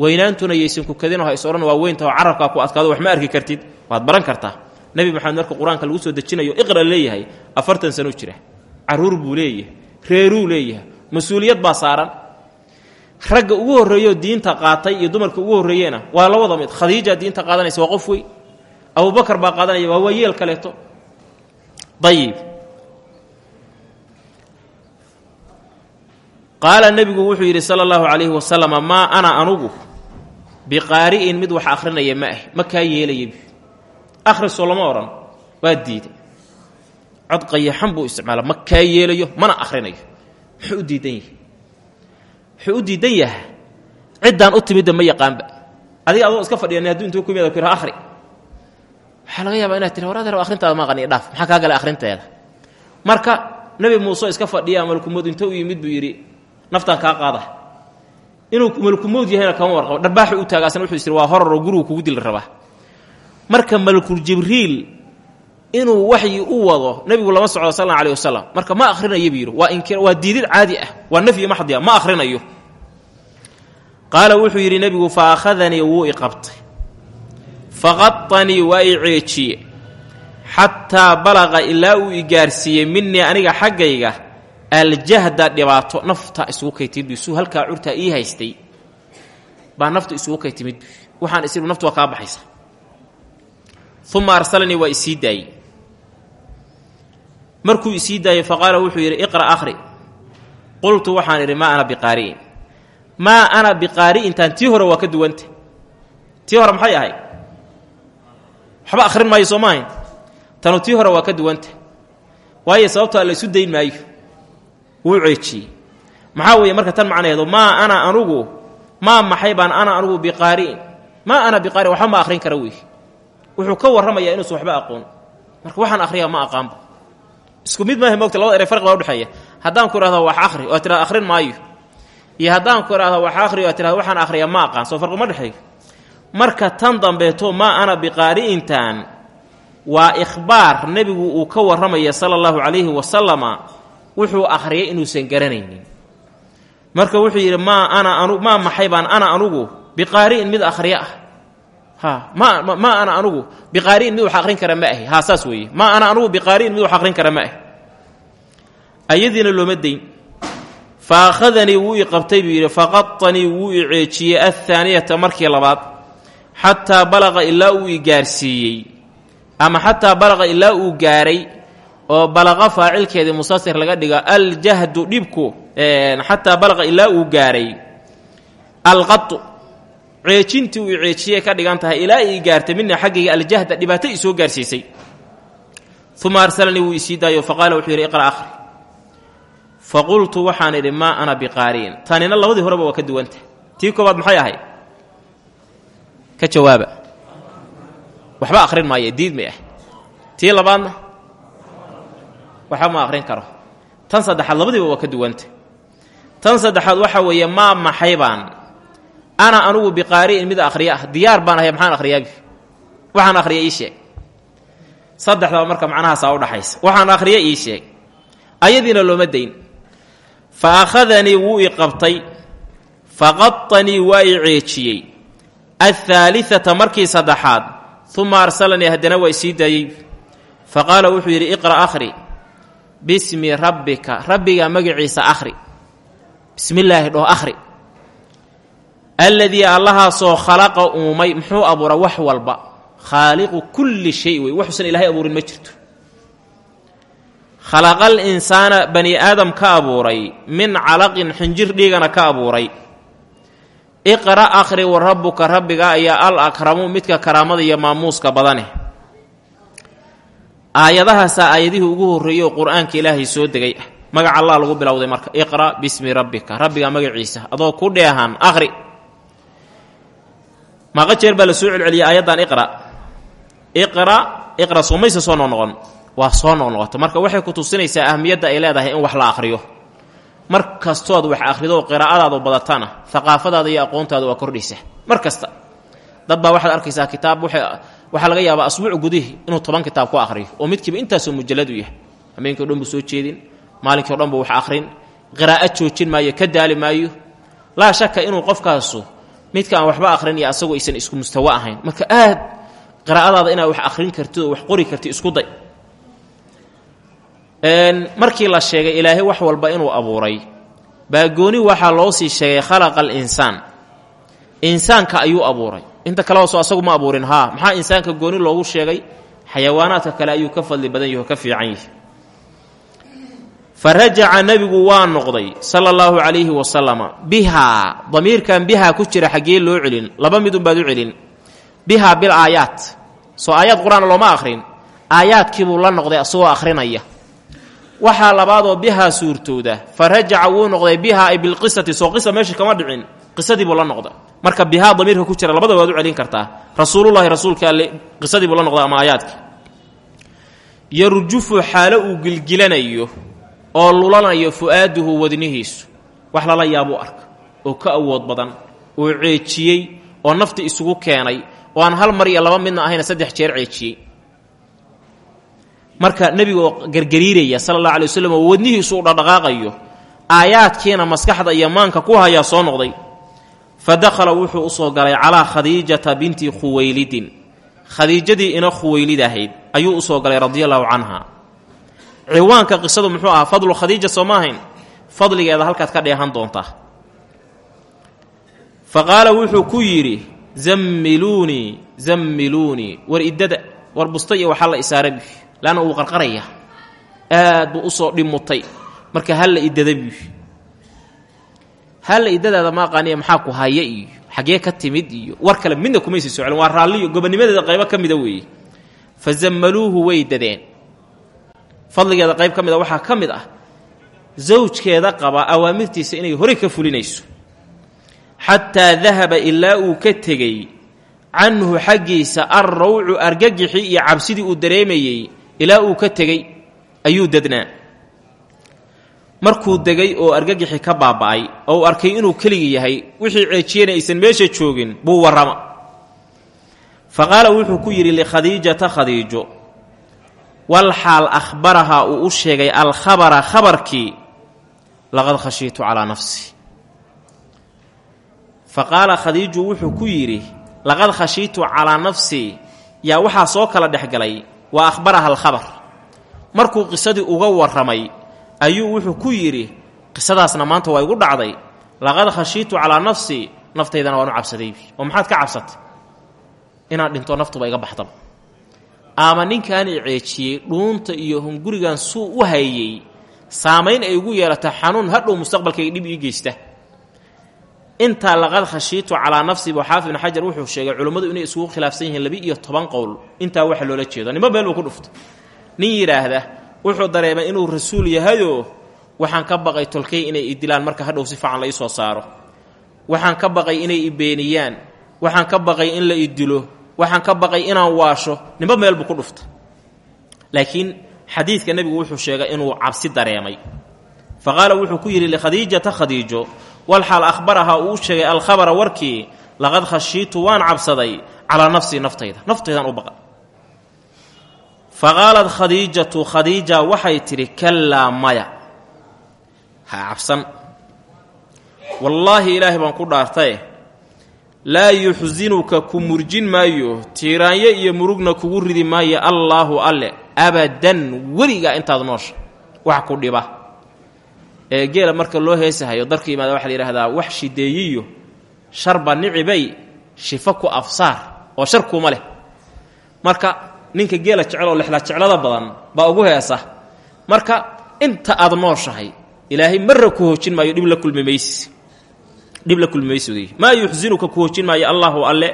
weynaantuna yaysan ku kadinoo ha is odhan waa weyntaho carabkaa ku adkaado wax ma arki kartid. Waad baran kartaa. Nebi moxamed marka qur'aanka lagu soo dejinayo iqra leeyahay afartan sanoo jira. Caruur buu leeyahay reeruu leeyahay mas'uuliyad saaran. Ragga ugu horreeyo diinta qaatay iyo dumarka ugu horreeyena waa la mid. Khadiija diinta qaadanaysa waa qof wey abubakar baa qaadanaya waa waayeel kaleeto. Ayib qaala nebigu wuxuu yidhi sala allahu calayhi wasalama maa ana anugu biqaari'in mid wax akhrinaya ma ah ma kaa yeelayabi akhrisoo lama odhan waa diiday. Cod qayaxan buu isticmaala ma kaa yeelayo mana akhrinayo. Muxuu diidan yahay? Wuxuu u diidan yaha ciddaan u timidda ma yaqaanba. Adiga adoo iska fadhiyan hadduu ku yimid ku akhri. Waxaa laga inaad tiri war adeer ma aqaniyo dhaaf maxaa kaa galay akhrinteeda? Marka nebi muuse iska fadhiya malkumood inta u yimid buu yidhi naftaan kaa qaada inuu malkumowd yahayna kama warqabo. Dharbaaxu u taagaasna wuxuu isiri waa horaroo gurigu kugu dili rabaa marka malkul jibriil inuu waxyi u wado nebigu lama socdo sal alla alih wasalam marka ma akhrinayo buu yidhi waa inkir waa diidid caadi ah waa nafyi maxdiya ma akhrinayo. Qaala wuxuu yidhi nebigu fa akhadanii wuu i qabtay. Faqaanii waa i ceejiye xataa balaqa ilaa uu i minii aniga xaggayga aljahda dhibaato nafta isugu kay timid suu halkaa curtaa ii haystay. Baa naftu isugu kay timid. Waxaan is naftu waa kaa baxaysa. Uma arsalanii waa isii markuu isii daayey wuxuu yidhi iqra' akhri. Qultu waxaan idhi maa ana biqaari'in. Maa ana biqaari'intaan tii hore waa ka duwanta tii hore maxay ahayd? Waxba akhrin maayo soo tanu tii hore waa ka duwanta waayo sababtoo la isu dayn maayo wuu ceejiyey. Maxaa weeye marka tan macnaheedu maa ana anugu maa maxay baan ana anugu biqaari'in? Maa ana biqaari'in waxba ma akhrin kara wey wuxuu ka warramayaa inuusan waxba aqoon. Marka waxaan akhriyaa ma aqaanba isku mid maaha moogta labada eray farqi baa udhexeeya haddaan ku idhahdo wax akhri oo tirahdo akhrin maayo. Iyo haddaan ku idhahdo wax akhri oo tirahdo waxaan akhriyaa ma aqaan. Soo farqi dhexeeyo marka tan dambeeto maa ana biqaari'intan waa ikhbaar nebigu uu ka warramaya sala allahu calayhi wasalama wuxuu akhriyay inuusan garanaynin marka wuxuu yidhi maa ana maa maxay baan ana anugu biqaari'in mid akhriyo ah. Ha ma maa ana anugu biqaari'in mid wax akhrin kara ma ahi. Haa saas weeye. Maa ana anugu biqaari'in mid wax akhrin kara ma ahi. Ayadiina looma dayn fa wuu i qabtay buu yidhi faqatanii wuu i ceejiyey athaaniyata markii labaad xataa balaqa ilaa uu i gaarsiiyey. Ama xataa balaqa ilaa uu gaaray oo balaqa faacilkeedii mustasir laga dhiga aljahdu dhibku xataa balaqa ilaa uu gaaray alqatu ceejintii uu ceejiyey ka dhigan tahay ilaa ii gaartay mina xaggayga aljahda dhibaato i soo gaarsiisay. Uma arsalanii wuu isii daayo faqaala wuxuu yidhi iqra akhri. Faqultu waxaan idhi maa ana biqaari'in. Tanina labadii horeba waa ka duwanta tii koobaad maxay ahayd? Ka jawaaba. Waxba akhrin maayo diid may ah. Tii labaadna waxba ma akhrin karo. Tan saddexaad labadiiba waa ka duwanta tan saddexaad waxa weeye maa maxay baan? Ana anugu biqaari'in mid akhriya diyaar baan ahay maxaan akhriyaabi waxaan akhriya ii sheeg. Saddexdaba marka macnahaasaa udhaxaysa waxaan akhriya ii sheeg. Ayadiina looma dayn. Fa akhadanii wuu i qabtay. Faqatanii waa i ceejiyey. Athaalithata markii saddexaad uma arsalanii haddana waa isii daayey. Fa qaala wuxuu yidhi iqra' akhri bismi rabbika rabbiga magaciisa akhri. Bismillaahi dhoo akhri. Alladii allahaasoo khalaqa uumay muxuu abuura wax walba. Khaaliqu kulli shay wey waxuusan ilaahay abuurin ma jirto. Khalaqal insaana bani aadam ka abuuray min calaqin xinjir dhiigana ka abuuray. Iqra' akhri wa rabbuka rabbiga ayaa al akramu midka karaamada iyo maamuuska badane aayadahaasaa aayadihii ugu horreeyey oo qur'aanka ilaahay soo degay ah magaca allah lagu bilowday marka iqra' bismi rabbika rabbiga magaciisa adoo ku dheehan akhri. Maaqa jeer baa la soo celceliyay aayaddan iqra' iqra' iqra' soomaysa soo noqnoqon waa soo noqnoqoto. Marka waxay ku tusinaysaa ahmiyadda ay leedahay in wax la akhriyo. Mar kastood wax akhrido qiraa'adaadu badatana haqaafadaada iyo aqoontaada waa kordhaysa. Mar kasta. Dad baa waxaad arkaysaa kitaab waxaa laga yaabaa asbuuc gudihii inuu toban kitaab ku akhriyo oo midkiiba intaasoo mujalladu yahay. Habeenkii o dhan buu soo jeedin maalinkii o wax akhrin qiraa'o joojin maayo ka daali maayo. Laa shaka inuu qofkaasu midka waxba akhrin iyo asagoo aysan isku mustawo ahayn. Marka aad qiraa'adaada inaad wax akhrin kartid wax qori kartid isku day. Markii la sheegay ilaahay wax walba inuu abuuray baa gooni waxaa loo sii sheegay khalaqa alinsaan insaanka ayuu abuuray inta kaleba soo asagu ma abuurin. Haa maxaa insaanka gooni loogu sheegay? Xayawaanaadka kale ayuu ka fadli badan yahi ka fiican yahi fa rajaca waa noqday sala allahu calayhi wasalama bihaa damiirkan bihaa ku jira xaggee loo celin laba midun baad u celin. Bihaa bil aayaat. Soo aayaad qur'aan looma akhrin aayaadkiibuu la noqday asagoo akhrinaya. Waxaa labaadoo bihaa suurtooda fa rajaca wuu noqday bihaa ay bilqisati soo qisa meesha kama dhicin qisadiibuu la noqda marka bihaa damiirka ku jira labada waad u celin kartaa. Rasuulullahi rasuulka alle qisadiibuu la noqda ama aayaadka. Yarjufu xaalo uu gilgilanayo oo lulanayo fu'aaduhu wadnihiisu. Wax lala yaabuu arka oo ka awood badan oo ceejiyey oo nafti isugu keenay oo aan hal mar iyo laba midna ahayna saddex jeer ceejiyey. Marka nebiga oo gargariiraya sala allah alay wadnihiisu u dhaqdhaqaaqayo aayaadkiina maskaxda iyo maanka ku hayaa soo noqday fa dakhala wuxuu u soo galay calaa khadiijata binti khuwaylidin. Khadiijadii ina khuwaylid ahayd ayuu u soo galay radia allahu canha. Ciwaanka qisadu muxuu ahaa fadlu khadiija soo fadligeeda halkaad ka dheehan doontaa fa qaala wuxuu ku yidhi zammiluunii zammiluunii war iddada war busta iyo waxaa la isaarabi laanna uu qarqaraya. Aad buu u soo dhimutay marka halla idadabi halla idadaada ma aqaaniya maxaa ku haya iyo xaggee ka timid iyo war kale midna kumaysi soclin waa raalliyo gobonimadeeda qaybo ka mida weeye. Fa zammaluuhu way dadeen. Fadligeeda qayb ka mid a waxaa ka mid ah sawjkeeda qaba awaamirtiisa inay horey ka fulinayso. Xataa dahaba ilaa uu ka tegey canhu xaggiisa alrawcu argagixii iyo cabsidii uu dareemayey ilaa uu ka tegey ayuu dadnaa markuu degay oo argagixi ka baaba'ay oo arkay inuu keligii yahay wixii ceejiyena aysan meesha joogin buu warrama. Fa qaala wuxuu ku yidhi likhadiijata khadiijo wal xaal akhbarahaa uu u sheegay alkhabara khabarkii laqad khashiitu calaa nafsi. Fa qaala khadiiju wuxuu ku yidhi laqad khashiitu calaa nafsii yaa waxaa soo kala dhexgalay waa akhbaraha alkhabar. Markuu qisadii uga warramay ayuu wuxuu ku yidhi qisadaasna maanta waa igu dhacday. Laqad khashiitu calaa nafsii naftaydana waanu cabsaday. Oo maxaad ka cabsatay? Inaan dhinto naftuba iga baxdaba ama ninkaan i ceejiyey dhuunta iyo hungurigan suu u hayey saamayn ay ugu yeelata xanuun hadhow mustaqbalkayga dhib ii geysta. Intaa laqad khashiitu calaa nafsi buu xaafid ibn xajar wuxuu sheegay culimmadu inay isugu khilaafsan yihiin laba-iyo toban qowl. Intaa waxa loola jeedo. Nimo meel uu ku dhufto nin yidhaahda wuxuu dareemay inuu rasuul yahayoo waxaan ka baqay tolkay inay i dilaan marka hadhow si fiican la soo saaro. Waxaan ka baqay inay i beeniyaan. Waxaan ka baqay in la i dilo. Waxaan ka baqay inaan waasho. Nimba meel buu ku dhufta laakiin xadiidka nebigu wuxuu sheegay inuu cabsi dareemay. Fa qaala wuxuu ku yidhi likhadiijata khadiijo walxaal akhbarahaa uu sheegay alkhabara warkii laqad khashiitu waan cabsaday calaa nafsii naftayda. Naftaydan u baqa fa qaalad khadiijatu khadiija waxay tidhi kallaa maya ha cabsan wallaahi ilaahay baan ku dhaartaye laa yuxsinuka ku murjin maayo tiiraanyo iyo murugna kugu ridi maayo allaahu alle abadan weligaa intaad noosha wax ku dhiba ee geela marka loo heesahayo darka yimaada waxa la yidhahdaa wax shideeyiyo sharba nicibay shifo ku afsaar oo shar kuuma leh marka ninka geela jecel oo lexla jeclada badan baa ugu heesa. Marka inta aad nooshahay ilaahay marra ku hoojin maayo dhib la kulmi maysi. La kulmi maysi wey maa ku hoojin maayo allaahu alle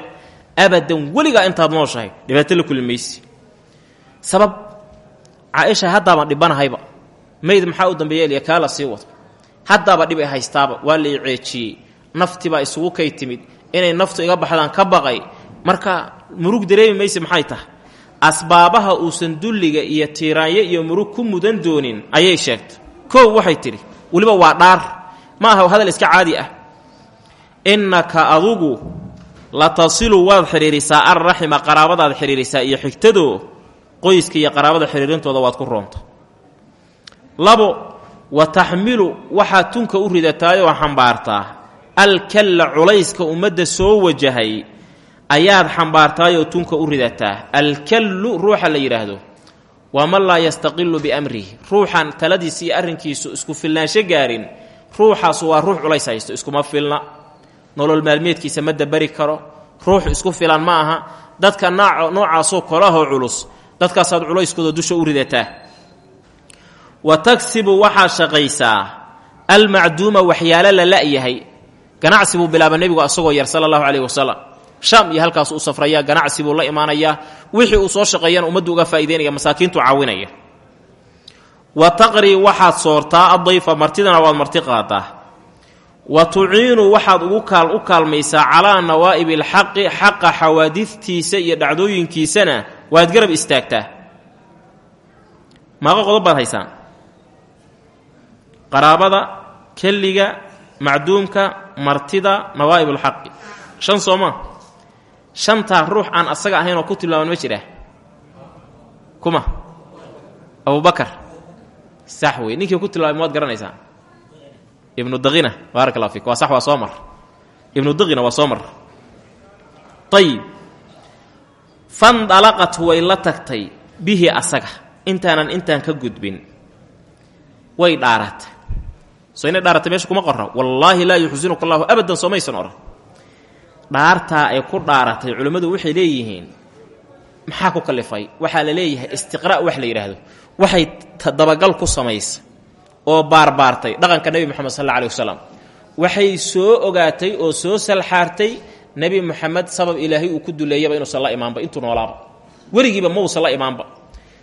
abadan weligaa intaad nooshahay dhibaato la kulmi maysi. Sabab caaisha haddaaban dhibanahayba mayd maxaa u dambeeya eliya? Kaa la sii wado. Haddaaba dhib ay haystaaba waa la i ceejiyey. Naftibaa isugu kay timid inay naftu iga baxdaan ka baqay. Marka murug dareemi maxay tahay asbaabaha uusan dulliga iyo tiiraanyo iyo murug ku mudan doonin ayay sheegtay. Koow waxay tidhi weliba waa dhaar. Ma aha hadal iska caadi ah. Innaka adugu la tasilu waad xidhiirisaa alraxima qaraabadaad xidhiirisaa iyo xigtadoo qoyska iyo qaraabada xidhiirintooda waad ku roonta labo wa taxmilu waxaad tunka u ridataayoo xambaartaa. Alkalla culayska ummadda soo wajahay ayaad xambaartaayoo tunka u ridataa. Alkallu ruuxa la yidhaahdo waa man laa yastaqilu biamrihi ruuxan taladiisa arrinkiisu isku filnaansho gaarin. Ruuxaasu waa ruux culays haysto iskuma filna. Nolol maalmeedkiisa ma dabari karo. Ruux isku filan ma aha. Dadka noocaasoo kolahoo culus dadkaasaad culayskooda dusha u ridataa. Wa tagsibu waxaad shaqaysaa. Almacduuma waxyaalo la la'yahay. Ganacsi buu bilaaba nebigu asagoo yar sala allahu caleyhi wasalam shaam iyo halkaas u safraya ganacsi buu la imaanayaa wixii uu soo shaqeeyana ummaddu uga faa'idaynaya masaakiintu caawinaya. Wa taqrii waxaad soortaa addayfa martidana waad marti qaadaa wa tuciinu waxaad ugu kaal u kaalmaysaa calaa nawaa'ibi alxaqi xaqa xawaadidtiisa iyo dhacdooyinkiisana waad garab istaagtaa. Maaqa qodob baad haysaan? Qaraabada kelliga macduumka martida nawaa'ib alxaqi. Shan sooma shantaa ruux aan asaga ahayn oo ku tilmaaman ma jiraa kuma. Abubakar sax wey ninkii ku tilmaamay maad garanaysaa. Ibnu daqina baarak allah fik waa sax waa soo mar. Ibnu daqina waa soo mar. Ayib tagtay bihi asaga. Intaanan intaan ka gudbin. Way dhaaratay soo inay dhaaratay meesha kuma qorra wallaahi laa yuxsinuka allahu abadan soomaysan odhan dhaartaa ay ku dhaaratay culimmadu waxay leeyihiin maxaa ku kalifay? Waxaa la leeyahay istiqra' wax la yidhaahdo waxay dabagal ku samaysay oo baarbaartay dhaqanka nebi moxamed sal alla alih waxay soo ogaatay oo soo salxaartay nebi moxamed sabab ilaahay uu ku duleeyaba inuusan la imaanba intuu noolaaba weligiiba mausan la imaanba.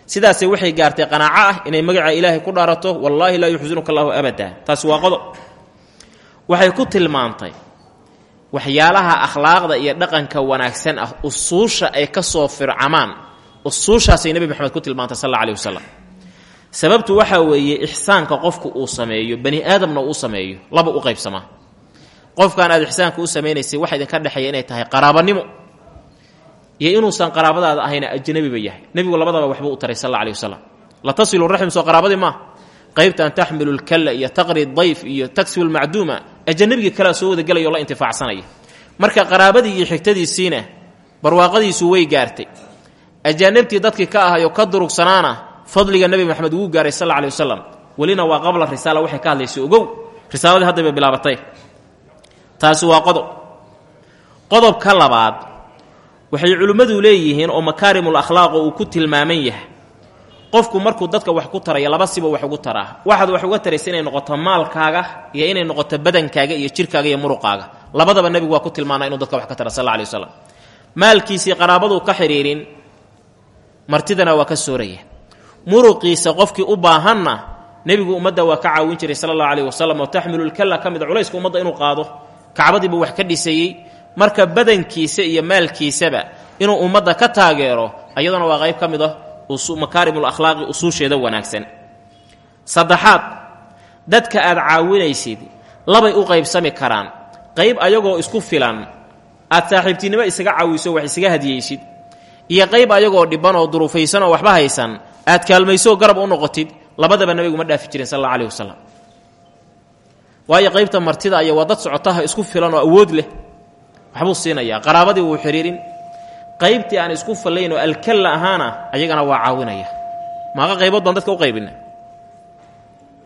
Sidaasay waxay gaartay qanaaco ah inay magaca ilaahay ku dhaarato wallaahi laa yuxsinuka allahu abada taasi waa qodob. Waxay ku tilmaantay waxyaalaha akhlaaqda iyo dhaqanka wanaagsan ah usuusha ay ka soo fircamaan usuushaasay nebi moxamed ku tilmaantay sal alla alih wasalam sababtu waxaa weeye ixsaanka qofku uu sameeyo bani aadamna uu sameeyo laba u qaybsamaa qofkan aad ixsaanka u samaynaysay waxa idinka dhexeeya inay tahay qaraabanimo. Iyo inuusan qaraabadaada ahayna ajnabiba yahay. Nebigu labadaba waxbuu u taray sal alla alih la tasilu raxim soo qaraabadii maaha qaybtan taxmilu lkalla iyo taqri dayf iyo tagsibu lmacduuma ajanabigii kalea soo wadagelayo la intifaacsanaya. Marka qaraabadii iyo xigtadiisiina barwaaqadiisu way gaartay. Ajaanibtii dadkii ka ahayo ka durugsanaana fadliga nebi moxamed wuu gaaray sal alih wasalam welina waa qabla risaala waxay ka hadlaysa ogow. Risaaladii hadda bay bilaabatay. Taasi waa qodob. Qodobka labaad waxay culimmadu leeyihiin oo makaarimul akhlaaq uu ku tilmaaman yahay qofku markuu dadka wax ku taraya laba siba wax ugu taraa waxaad wax uga taraysa inay noqoto maalkaaga iyo inay noqoto badankaaga iyo jirkaaga iyo muruqaaga. Labadaba nebigu waa ku tilmaanaa inuu dadka wax ka tara sal alay waslam maalkiisii qaraabaduu ka xidhiirin martidana waa ka sooraya muruqiisa qofkii u baahanna nebigu ummadda waa ka caawin jiray sala allahu alayh wasalam oo taxmilu lkalla ka mida culayska ummadda inuu qaado. Kacbadiibuu wax ka dhisayey. Marka badankiisa iyo maalkiisaba inuu ummadda ka taageero ayadana waa qayb ka mid ah makaarimul akhlaaqi usuusheeda wanaagsan. Saddexaad dadka aad caawinaysid labay u qaybsami karaan. Qayb ayagoo isku filan aad saaxiibtinimo isaga caawiso wax isaga hadiyeysid iyo qayb ayagoo dhibban oo duruufaysan oo waxba haysan aad kaalmaysooo garab u noqotid labadaba nabigu ma dhaafi jirin sal alla alih wasalam waayo qaybta martida aya waa dad socotaha isku filan oo awood leh. Waxbuu siinayaa qaraabadii wuu xidhiirin qaybtii aan isku fallayn oo alkalla ahaana ayagana waa caawinaya. Maaqa qaybood baan dadka u qaybina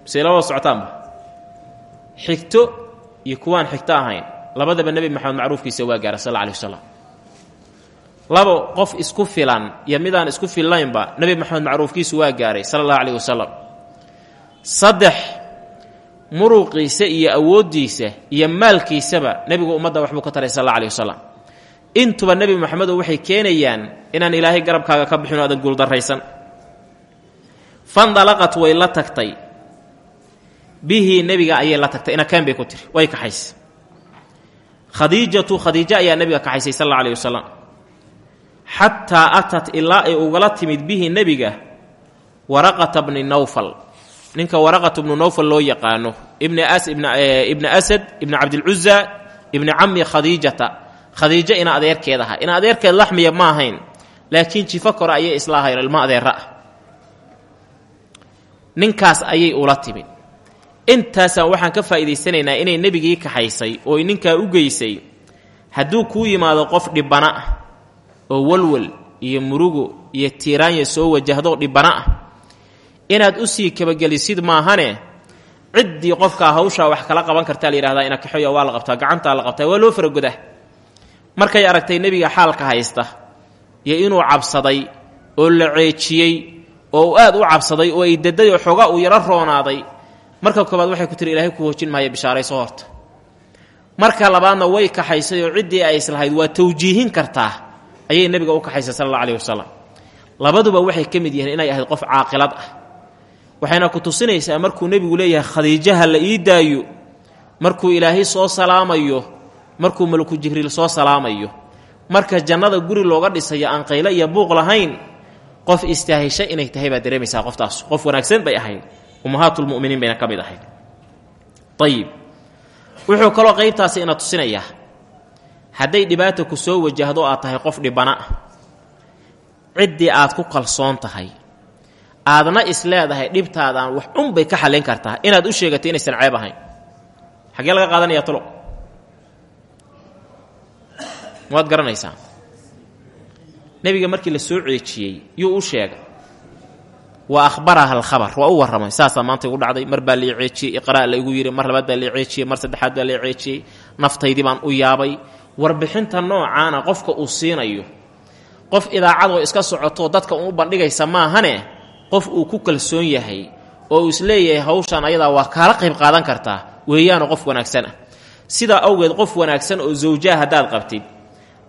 mise labada xigto iyo kuwaan ahayn. Labadaba nebi maxamed macruufkiisa waa gaara sal alih wasalam labo qof isku filan iyo midaan isku fillaynba nebi maxamed macruufkiisu waa gaaray sala allahu aleyh wasalam muruqiisa iyo awooddiisa iyo maalkiisaba nebigu ummadda waxbuu ka taray sal alla alih intuba nebi moxamedo waxay keenayaan inaan ilaahay garabkaaga ka bixin oo adan guuldarraysan. Fandalaqat way la tagtay. Bihii nebiga ayay la tagtay. Inakaan bay ku tiri. Way kaxaysay khadiijatu khadiijo ayaa nebiga kaxaysay sal alla alih wasalam xataa atat ilaa ay ugala timid bihi nebiga waraqata bni nawfal. Ninka waraqatu bnu nawfal loo yaqaano. Ibni asad ibni cabdilcuza ibni cami khadiijata khadiijo ina adeerkeed aha ina adeerkeed laxmiya ma ahayn. Laakiin jifo kore ayay isla ahayn ilmo adeera ninkaas ayay ula timid. Intaasaan waxaan ka faa'iidaysanaynaa inay nebigii kaxaysay oo ninkaa u geysay. Hadduu kuu yimaado qof dhibbana ah oo walwal iyo murugo iyo tiiraanya soo wajahdo dhibbana ah. Inaad u sii kabagelisid maahane ciddii qofkaa hawshaa wax kala qaban kartaa la yidhahdaa ina kaxoya waa la qabtaa gacantaa la qabtaa waa loo faragodaa markay aragtay nebiga xaalka haysta iyo inuu cabsaday oo la ceejiyey oo aad u cabsaday oo ay daday oo xoogaa uu yaro roonaaday marka koobaad waxay ku tiri ilaahay ku hoojin maaya bishaarayso horta. Marka labaadna way kaxaysay oo ciddii ay islahayd waa tawjiihin kartaa ayay nebiga u kaxaysay sala alla alih wasalam labaduba waxay ka mid yihiin inay ahayd qof caaqilad ah. Waxayna ku tusinaysaa markuu nebigu leeyahay khadiijaha la ii daayo markuu ilaahay soo salaamayo markuu malaku jibriil soo salaamayo marka jannada guri looga dhisayo aan qayle iyo buuq lahayn qof istaahisha inay tahay baad dareemaysaa qoftaas. Qof wanaagsan bay ahayd ummahaatulmu'miniin bayna ka mid ahayd ayib wuxuu kaloo qaybtaasi ina tusinayaa. Hadday dhibaata ku soo wajahdo aad tahay qof dhibana. Ciddii aad ku kalsoon tahay. Aadna is leedahay dhibtaadaan wax unbay ka xallin kartaa. Inaad u sheegatay inaysan ceeb ahayn. Xaggee laga qaadanaya tulo waad garanaysaa. Nebiga markii la soo ceejiyey yuu u sheegay. Wa ahbaraha alkhabar waa u warramay. Saasaa maanta igu dhacday mar baa lai ceejiyey iqraa' la igu yidhi mar labaad baa lai ceejiyey mar saddexaad baa lai ceejiyey naftaydii baan u yaabay. Warbixinta noocaana qofka uu siinayo qof idaacadoo iska socotoo dadka uu bandhigaysa maahane qof uu ku kalsoon yahay oo uu is leeyahay hawshan ayadaa waa kaala qayb qaadan kartaa weeyaanoo qof wanaagsan ah. Sidaa awgeed qof wanaagsan oo zawjaa haddaad qabtid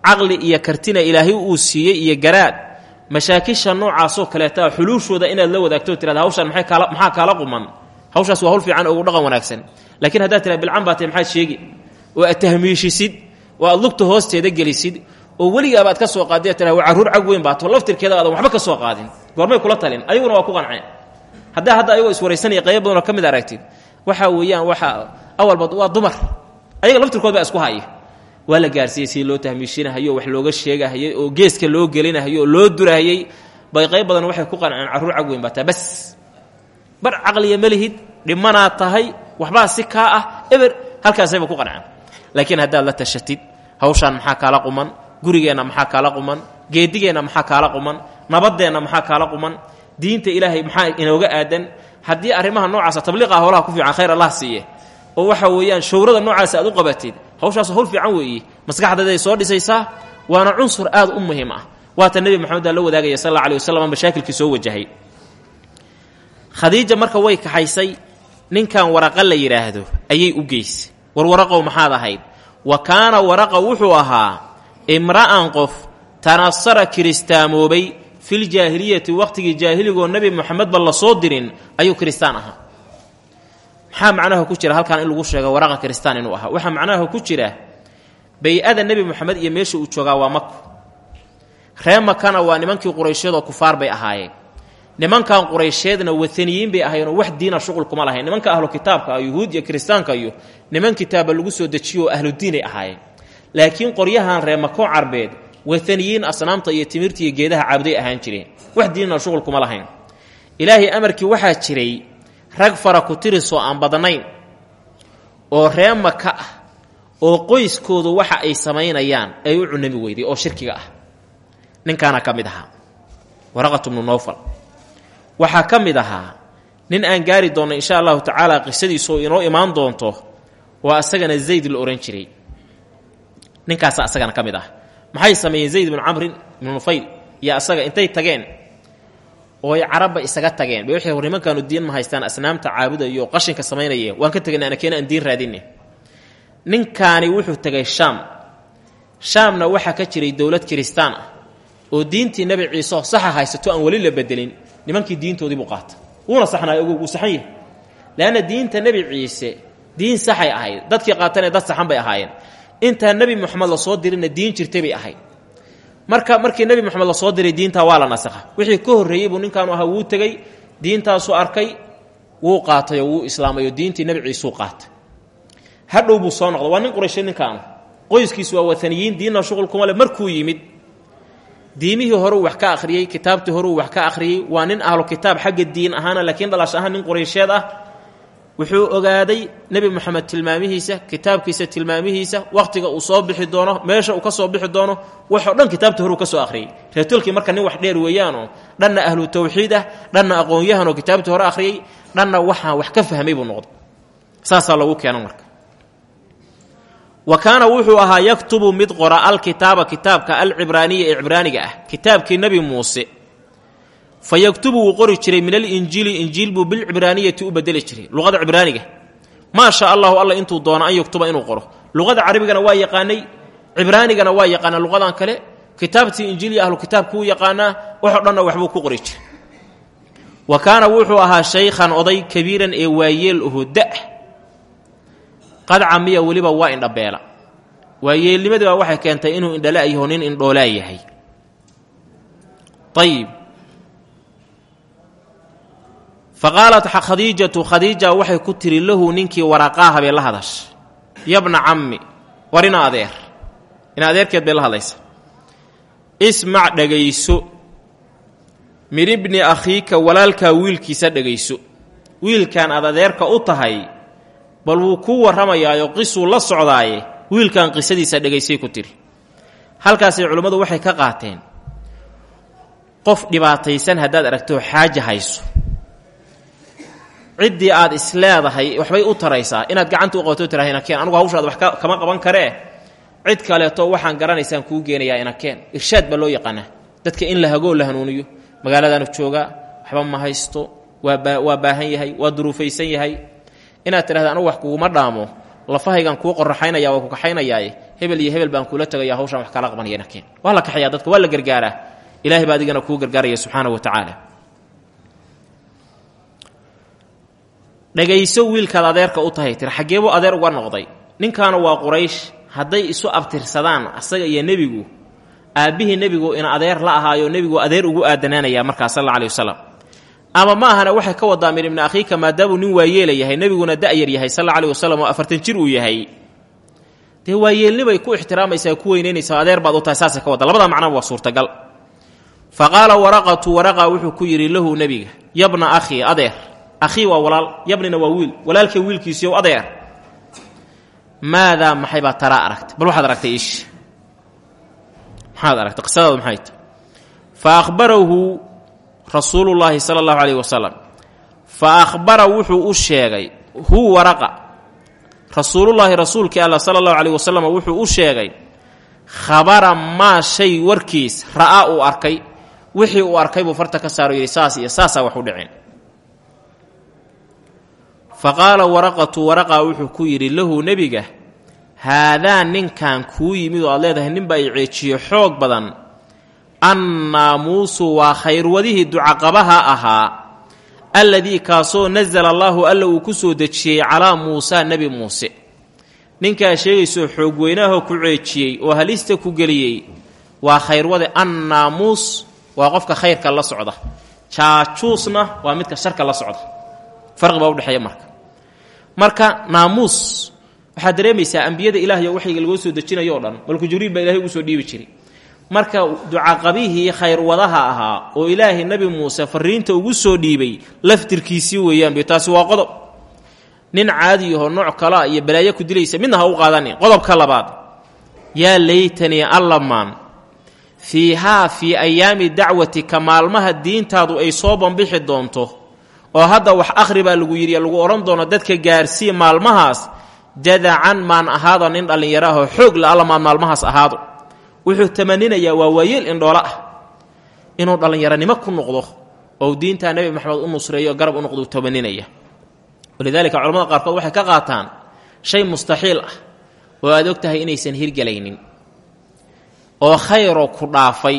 caqli iyo kartina ilaahay uu siiyey iyo garaad mashaakisha noocaasoo kaleeta xuluushooda inaad la wadaagto tirada hawshan maxaa kaala quman? Hawshaas waa hawl fiican ugu dhaqan wanaagsan. Laakiin haddaad tira bilcan baa tahy maxaad sheegi? Oo aad tahmiishisid? Lugta hoosteeda gelisid? Oo weligaaba aad ka soo qaadi tira waa carruur cag weyn baato laftirkeeda aadan waxba ka soo qaadin. Goormay kula talin ayaguna waa ku qanceen haddaa hadda ayagoo iswaraysanaya qaybo badanoo ka mid aragtid waxaa weeyaan waxa awalba waa dumar. Ayaga laftirkood isku haya waa la gaarsiiyey si loo tahmiishinahayo wax looga sheegahayay oo geeska loo gelinahayo oo loo durahayey bay qayb badan waxay ku qanceen carruur cag weyn baataa bas. Bar caqliya ma lihid dhimanaad tahay waxbaa si kaa ah eber halkaasayba ku qanceen laakiin haddaad la tashatid hawshaan maxaa kaala quman gurigeenna maxaa kaala quman geedigeenna maxaa kaala quman nabadeenna maxaa kaala quman diinta ilaahay maxaa inooga aadan? Haddii arrimaha noocaasa tabliiqa howlaha ku fiican khayr allah siiye oo waxa weeyaan shawrada noocaas aad u qabatid hawshaas hawl fiican weeye maskaxdaeday soo dhisaysaa waana cunsur aad u muhiim ah. Waata nebi maxamedaa la wadaagaya sal alla alay wasalam soo wajahay. Khadiija marka way kaxaysay ninkan waraqa la yidhaahdo ayay u geysay. War waraqow maxaad ahayd? Wa kaana waraqa wuxuu ahaa imra'an qof tanasara kiristaamoobay filjaahiliyati wakhtigii jaahiligoo nebi moxamedba la soo dirin ayuu kiristaan ahaa maxaa macnaha ku jira halkan in lagu sheego waraqa kiristaan inuu ahaa. Waxaa macnaha ku jira bay-ada nebi moxamed iyo meesha uu joogaa waa maku ree makana waa nimankii qurayshyadoo kufaar bay ahaayeen. Nimankan quraysheedna wataniyiin bay ahaayeenoo wax diina shuqul kuma lahayn. Nimanka ahlu kitaabka ah iyo kiristaanka iyo niman kitaaba lagu soo dejiyo oo ahludiinay ahaayeen. Laakiin qoryahan ree mako carbeed wataniyiin asnaamta iyo timirta iyo geedaha caabuday ahaan jireen. Wax diinna shuqul kuma lahayn. Ilaahay amarkii waxaa jiray rag fara ku tirisoo aan badnayn oo ree maka ah oo qoyskoodu waxa ay samaynayaan ay u cunami weyday oo shirkiga ah. Ninkaana ka mid ahaa waraqatu bnu nowfal waxaa ka mid ahaa nin aan gaari doonno insha allahu tacaala qisadiisu inoo imaan doonto oo asagana zayd la ohan jiray. Ninkaasa asagana ka mid ah. Maxay sameeyeen zayd bnu camrin ibnu nufayl? Iyo asaga intay tageen oo ay carabba isaga tageen. Bay waxay nimankaanu diin ma haystaan asnaamta caabudayo qashinka samaynaya waan ka tegana anakeena aan diin raadine ninkaani wuxuu tegay shaam. Shaamna waxaa ka jiray dowlad kiristaan ah oo diintii nebi ciiseoo saxa haysato aan weli la bedelin nimankii diintoodii buu qaata wuuna saxnaay ogow wuu saxan yahay diinta nebi ciise diin saxay ahayd. Dadkii qaatanee dad saxan bay ahaayeen. Intaa nebi moxamed la soo dirina diin jirtay bay ahayd marka markii nebi moxamed la soo diray diintaa waa la nasakha. Wixii ka horreeyey buu ninkaanu ahaa wuu tegey diintaasuu arkay wuu qaatay oo wuu islaamay oo diintii nebi ciisuu qaatay. Hadhow buu soo noqday. Waa nin qurayshay ninkaanu. Qoyskiisu waa wataniyiin diinna shuqul kuma le markuu yimid diimihii horeu wax ka akhriyey kitaabtii horeu wax ka akhriyey waa nin ahlu kitaab xagga diin ahaana laakiin dhalash nin quraysheed ah wuxuu ogaaday nebi moxamed tilmaamihiisa kitaabkiisa tilmaamihiisa wakhtiga uu soo bixi doono meesha uu ka soo bixi doono waxoo dhan kitaabtii horeu ka soo akhriyey reetolkii marka nin wax dheer weeyaanoo dhanna ahlu tawxiid ah dhanna aqoon-yahanoo kitaabtii hore akhriyey dhanna waxaan wax ka fahmay buu noqday. Saasaa lagu keeno marka. Wa kaana wuxuu ahaa yaktubu mid qora alkitaaba kitaabka alcibraaniya ee cibraaniga ah kitaabkii nebi muuse fa yaktubu wuu qori jiray min alinjiili injiil buu bilcibraaniyati u bedeli jiray luqada cibraaniga maa sha allahu alla intuu doono an yaktuba inuu qoro luqada carabigana waa yaqaanay cibraanigana waa yaqaanaa luqadan kale kitaabtii injiil iyo ahlu kitaabkuu yaqaanaa waxoo dhanna waxbuu ku qori jiray wa kaana wuxuu ahaa shaykhan oday kabiiran ee waayeel aho da' qad camiya weliba waa indhabeela waayeelnimadii baa waxay keentay inuu indhala yaho nin indhoolaa yahay ayib fa qaalat khadiijatu khadiija waxay ku tiri lahu ninkii waraqaaha bay la hadashay yabna cammi war ina adeer. Ina adeerkeed bay la hadlaysa. Ismac dhegayso min ibni akhiika walaalkaa wiilkiisa dhegayso wiilkan aad adeerka u tahay bal wuu kuu warramayaayo qisuu la socdaaye wiilkan qisadiisa dhegaysay ku tiri halkaasay culimmadu waxay ka qaateen qof dhibaataysan haddaad aragtoo xaaja hayso ciddii aad isleedahay waxbay u taraysaa. Inaad gacanta u qabato tiraha inakeen anugu hawshaad wax kama qaban karee cid kaleeto waxaan garanaysaan kuu geenayaa inakeen irshaad baa loo yaqaanaa. Dadka in la hagoo la hanuuniyo. Magaaladaanu joogaa waxba ma haysto. Waa baahan yahay waa duruufaysan yahay. Inaad tidhahda anugu wax kuguma dhaamo. Lafahaygaan kuu qoraxaynaya waa ku kaxaynayaaye. Hebel iyo hebel baan kuula tegaya hawshaan wax kala qabanaya inakeen waa la kaxayaa dadka waa la gargaaraa. Ilahay baa adigana kuu gargaaraya subxaana wa tacaala dhegayso wiilkaad adeerka u tahay tir xaggeebuu adeer uga noqday. Ninkaana waa quraysh hadday isu abtirsadaan asaga iyo nebigu aabbihii nebigu ina adeer la ahaayo nebigu adeer ugu aadanaanaya markaa sal alih wasalam ama ma ahana waxay ka wadaa min ibni akhiika maadaamuu nin waayeela yahay nebiguna da'yar yahay sal alih wasalam oo afartan jir uu yahay. Dee waayeelnibay ku ixtiraamaysaa ku weynaynaysaa adeer baad u tahay saasay ka wadda labada macnaba waa suurtagal. Fa qaala waraqatu waraqa wuxuu ku yidhi lahu nebiga yabna akhii adeer akhii waa walaal yabnina waa wiil. Walaalkay wiilkiisiiyow adeer maadaa maxay baa taraa aragtay? Bal waxaad aragtay iish. Maxaad aragtay? Qisadaadu maxay tahy fa akhbarahu rasuulullaahi sala allahu calayh wasalam fa akhbara wuxuu u sheegay hu waraqa. Rasuulullaahi rasuulkii alla sala allahu caleyh wasalam wuxuu u sheegay khabara maa shay warkiis ra'aa uu arkay. Wixii uu arkay buu farta ka saaro yidhi saas iyo saasaa wax u dhicin fa qaala waraqatu waraqa wuxuu ku yidhi lahu nebiga haadaa ninkan kuu yimid oo aad leedahay ninbaa i ceejiyo xoog badan. Annaamuusu waa khayrwadihii ducaqabaha ahaa alladii kaasoo nasala allaahu alla uu ku soo dejiyey calaa muusaa nebi muuse. Ninkaa sheegaysoo xoog weynaahoo ku ceejiyey oo halista ku geliyey waa khayrwade. Annaamuus waa qofka khayrka la socda. Jaajuusna waa midka sharka la socda. Farqi baa udhexeeya marka marka naamuus waxaad dareemaysaa ambiyada ilaahay waxayga lagoo soo dejinayo o dhan malku jibriil baa ilahay ugu soo dhiibi jiray. Marka ducaqabihii khayrwadaha ahaa oo ilaahay nebi muuse fariinta ugu soo dhiibay laftirkiisii weeyaanb taasi waa qodob. Nin caadiyahoo nooc kalea iyo balaayo ku dilaysa midna ha u qaadanin qodobka labaad. Yaa laytanii allamaan fiihaa fii ayaami dacwatika maalmaha diintaadu ay soo bambixi doonto oo hadda wax akhri baa lagu yidhi lagu odhan doono dadka gaarsii maalmahaas jadacan maan ahaado nin dhallinyaro ahoo xoog la allamaan maalmahaas ahaado. Wuxuu tamaninayaa waa waayeel indhoolo ah inuu dhallinyaronimo ku noqdo oo diintaa nebi maxamed u nusreeyo garab u noqdo tamanninaya. Walidaalika culamada qaarkood waxay ka qaataan shay mustaxiil ah oo aad og tahay inaysan hirgelaynin oo khayroo ku dhaafay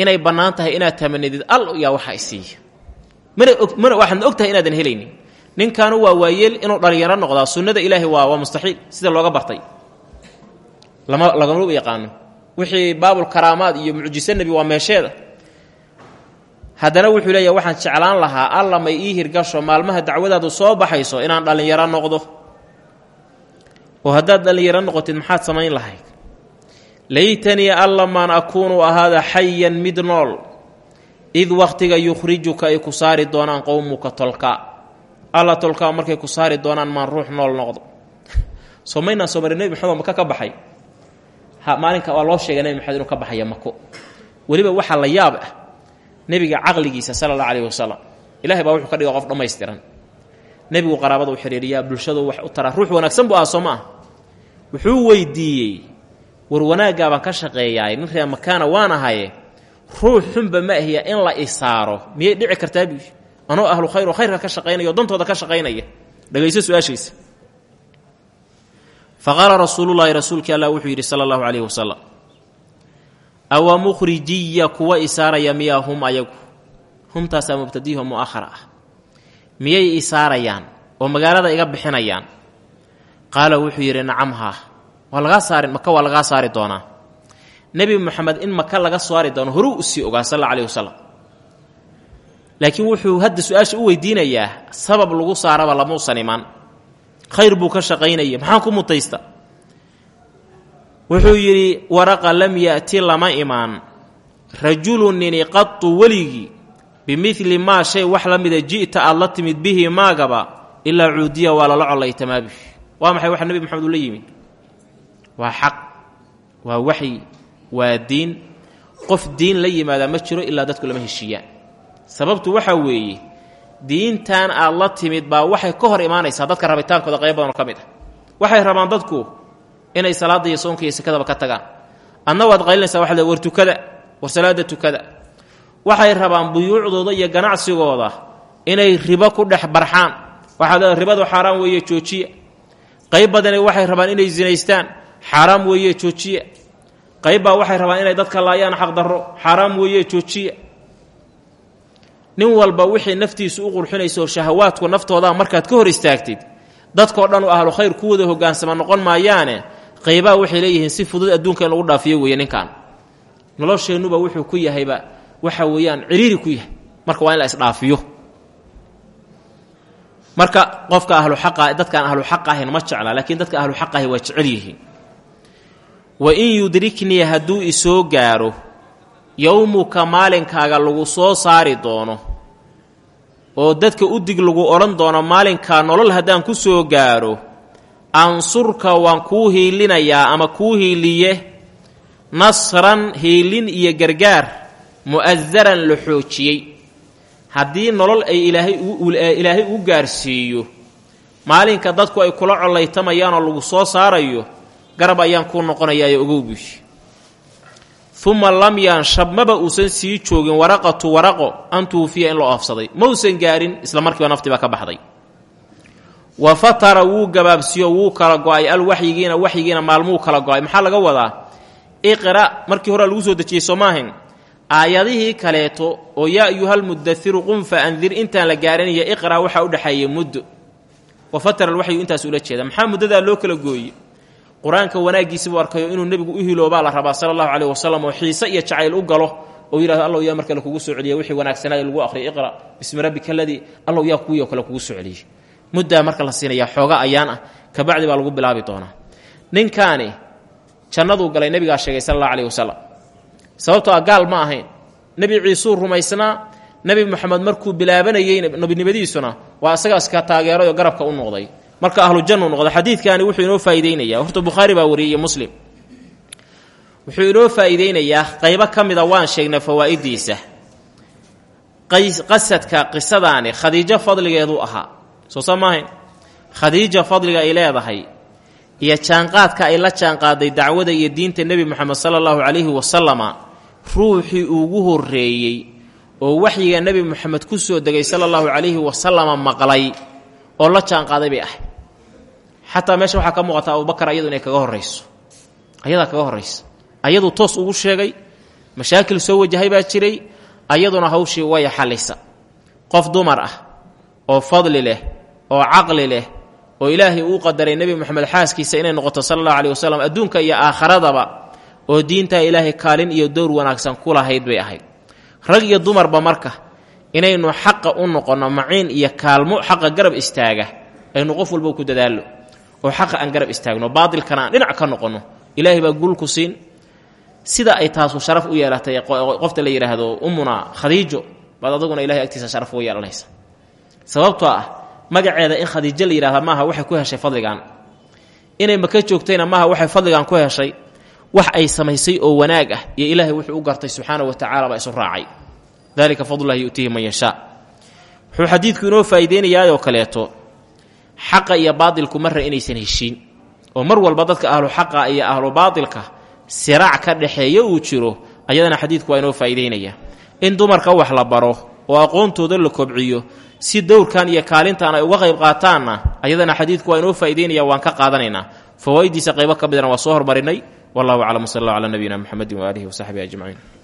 inay bannaan tahay inaad tamanidid al yaa waxa isiiya waxaadna og tahay inaadan helaynin. Ninkaanu waa waayeel inuu dhallinyaro noqdaa. Sunnada ilaahi waa waa mustaxiil. Sida looga bartay. Lagama yaqaano. Wixii baabulkaraamaad iyo mucjise nebi waa meesheeda. Haddana wuxuu leeyahy waxaan jeclaan lahaa alla may ii hirgasho maalmaha dacwadaadu soo baxayso inaan dhallinyaro noqdo. Oo haddaad dhallinyaro noqotid maxaad samayn lahayd? Laytanii allamaan akuunu ahaada xayan mid nool id wakhtiga yukhrijuka ay ku saari doonaan qowmuka tolka. Alla tolkaa markay ku saari doonaan maan ruux nool noqdo. Soo maynaan soo maxamed maka ka baxay? Maalinka waa loo sheegay nebi maxamed inuu ka baxaya mako weliba waxaa la yaab ah nebiga caqligiisa sala allah caleyhi wasalam ilahay baa wuxuu ka dhiga qof dhammaystiran. Nebigu qaraabada u xidhiiriyaa bulshadu wax u taraa ruux wanaagsan buu ah soo ma ah wuxuu weydiiyey war wanaaggaa baan ka shaqeeyaay nin reer makaana waan ahaye ruux xunba ma ahiya in la isaaro. Miyay dhici kartaa buu anoo ahlu khayr oo khayrka ka shaqaynaya o dantooda ka shaqaynaya. Dhegayso qaala rasuulullaahi rasuulkii allah wuxuu yidhi sala allahu caleyhi wasalam awa mukhrijiya kuwa isaaraya miyaa hum ayagu? Humtaasaa mubtadiiho mu'ahara ah. Miyay isaarayaan oo magaalada iga bixinayaan? Qaala wuxuu yidhi nacam haa. Waa lagaa saari maka waa lagaa saari doonaa nebi moxamed in maka laga saari doono horuu u sii ogaa sal alla wasalam laakiin wuxuu hadda su'aasha u weydiinayaa sabab lagu saaraba lamuusan imaan khayr buu ka shaqaynaya maxaan ku mutaysta? Wuxuu yidhi waraqa lam ya'ti lama imaan rajulu nini qatu weligii bimidli maa shay wax la mida ji'ta aad la timid bihi maagaba ilaa cuudiya waa lala collaytamaabi waa maxay waxa nebi maxamed uu la yimid? Waa xaq waa waxyi waa diin qof diin la yimaadaa ma jiro ilaa dadku lama heshiiyaan. Sababtu waxaa weeye diintan aad la timid baa waxay ka hor imaanaysaa dadka rabitaankooda qayb badanoo ka mid ah. Waxay rabaan dadku inay salaadda iyo soonka iyo sekadaba ka tagaan. Adna waad qaylinaysaa waxaad war tukada war salaada tukada. Waxay rabaan buyuucdooda iyo ganacsigooda inay ribo ku dhex barxaan. Waxaad ribadu xaaraan weeye joojiya. Qayb badani waxay rabaan inay zinaystaan xaaraam weeye joojiya qaybbaa waxay rabaan inay dadka laayaan xaqdarro xaaraam weeye joojiya nin walba wixii naftiisu u qurxinayso shahawaadku naftoodaa markaad ka hor istaagtid dadkoo dhan u ahlu khayr kuwada hogaansama noqon maayaane qaybaha waxay leeyihiin si fudud adduunka in lagu dhaafiyo weeye ninkan nolosheennuba wuxuu ku yahayba waxa weeyaan ciriiri ku yahay. Marka waa in la isdhaafiyo. Marka qofka ahlu xaqa dadkaan ahlu xaq ahayn ma jecla laakiin dadka ahlu xaq ahi waa jecel yihiin wa in yudriknii hadduu isoo gaaro yowmuka maalinkaaga lagu soo saari doono oo dadka u dig lagu odhan doono maalinkaa nolol haddaan ku soo gaaro ansurka waan kuu hiilinayaa ama kuu hiiliye? Nasran hiilin iyo gargaar mu'asaran la xoojiyey. Haddii nolol ay ilaahay uu gaarsiiyo maalinka dadku ay kula collaytamayaanoo lagu soo saarayo garab ayaan kuu noqonayaayo ogow buushi uma lam yanshab maba uusan sii joogin waraqatu waraqo an tuufiya in loo oofsaday mausan gaarin isla markiiba naftii baa ka baxday. Wa fatara wuu gabaabsiyo wuu kala go'ay alwaxyigiina waxyigiina maalmuu kala go'ay. Maxaa laga wadaa? Iqra markii hore lagu soo dejiyey soo maahayn aayadihii kaleeto oo yaa ayuhalmudairu qum fa andir intaan la gaarinaya iqra waxaa u dhexeeyey muddo. Wa fatara alwaxyu intaas ula jeeda. Maxaa muddadaa loo kala gooye qur'aanka wanaaggiisibuu arkayo inuu nebigu u hiloobaa la rabaa sala allahu caleyh wasalam oo xiise iyo jacayl u galo oo yidhahdo allow yaa markale kugu soo celiya wixii wanaagsanaayo lagu aqriya iqra bismi rabbika aladii allow yaa kuwii oo kale kugu soo celiyey muddaa marka la siinayaa xooga ayaan ah kabacdi baa lagu bilaabi doonaa. Ninkaani jannaduu galay nebigaa sheegay sala allahu aleyh wasalam sababtoo a gaal ma ahayn. Nebi ciisuu rumaysnaa nebi moxamed markuu bilaabanayey nebinimadiisuna waa isagaas ka taageerayoo garabka u noqday marka ahlu jannu noqda xadiidkani wuxuu inoo faa'iideynaya horta bukhaari baa wariyey muslim. Wuxuu inoo faa'iideynayaa qaybo ka mida waan sheegnay fawaa'idiisa qasadka qisadaani khadiijo fadligeedu ahaa. Soo sa maahayn? Khadiija fadliga ay leedahay iyo jaanqaadka ay la jaanqaaday dacwada iyo diinta nebi moxamed sala allahu calayhi wasalama ruuxii ugu horreeyey oo waxyiga nebi moxamed ku soo degay sala allahu calayhi wasalama maqlay oo la jaanqaaday bay ahayd xataa meesha waxaa ka muuqata abubakar ayadu inay kaga horrayso. Ayadaa kaga horraysa ayadu toos ugu sheegay mashaakil soo wajahay baa jiray ayaduna hawshii way xallisa qof dumar ah oo fadli leh oo caqli leh oo ilaahay uu qadaray nebi moxamed xaaskiisa inay noqoto sala allahu aleyh wasalam adduunka iyo aakharadaba oo diintaa ilaahay kaalin iyo dowr wanaagsan ku lahayd bay ahayd. Rag iyo dumarba marka inaynu xaqa u noqonno maciin iyo kaalmo xaqa garab istaaga aynu qof walba ku dadaallo oo xaqa aan garab istaagno baadilkana aan dhinac ka noqonno ilaahay baa gulku siin. Sida ay taasu sharaf u yeelatay qofta la yidhaahdo ummuna khadiijo baad adaguna ilahay agtiisa sharaf uga yeelanaysa. Sababtoo ah magaceeda in khadiijo la yidhahda maaha waxay ku heshay fadligan inay maka joogtayna maaha waxay fadligan ku heshay. Wax ay samaysay oo wanaag ah iyo ilaahay wuxuu u gartay subxaana wa tacala baa isu raacay. Dalika fadlullahi yu'tiihi man yashaa. Wuxuu xadiidku inoo faa'iideynayaayoo kaleeto xaqa iyo baadilku marra inaysan heshiin. Oo mar walba dadka ahlu xaqa iyo ahlu baadilka siraac ka dhexeeya uu jiro ayadana xadiidku waa inoo faa'iideynaya. In dumarka wax la baro oo aqoontooda la kobciyo si dowrkan iyo kaalintan ay uga qayb qaataanna ayadana xadiidku waa inoo faa'ideynaya waan ka qaadanaynaa. Fawaa'idiisa qaybo ka midana waa soo hormarinay. Wallahu aclam sal allah calaa nabiyina muxamedin waaalihi wasaxbihi ajmaciin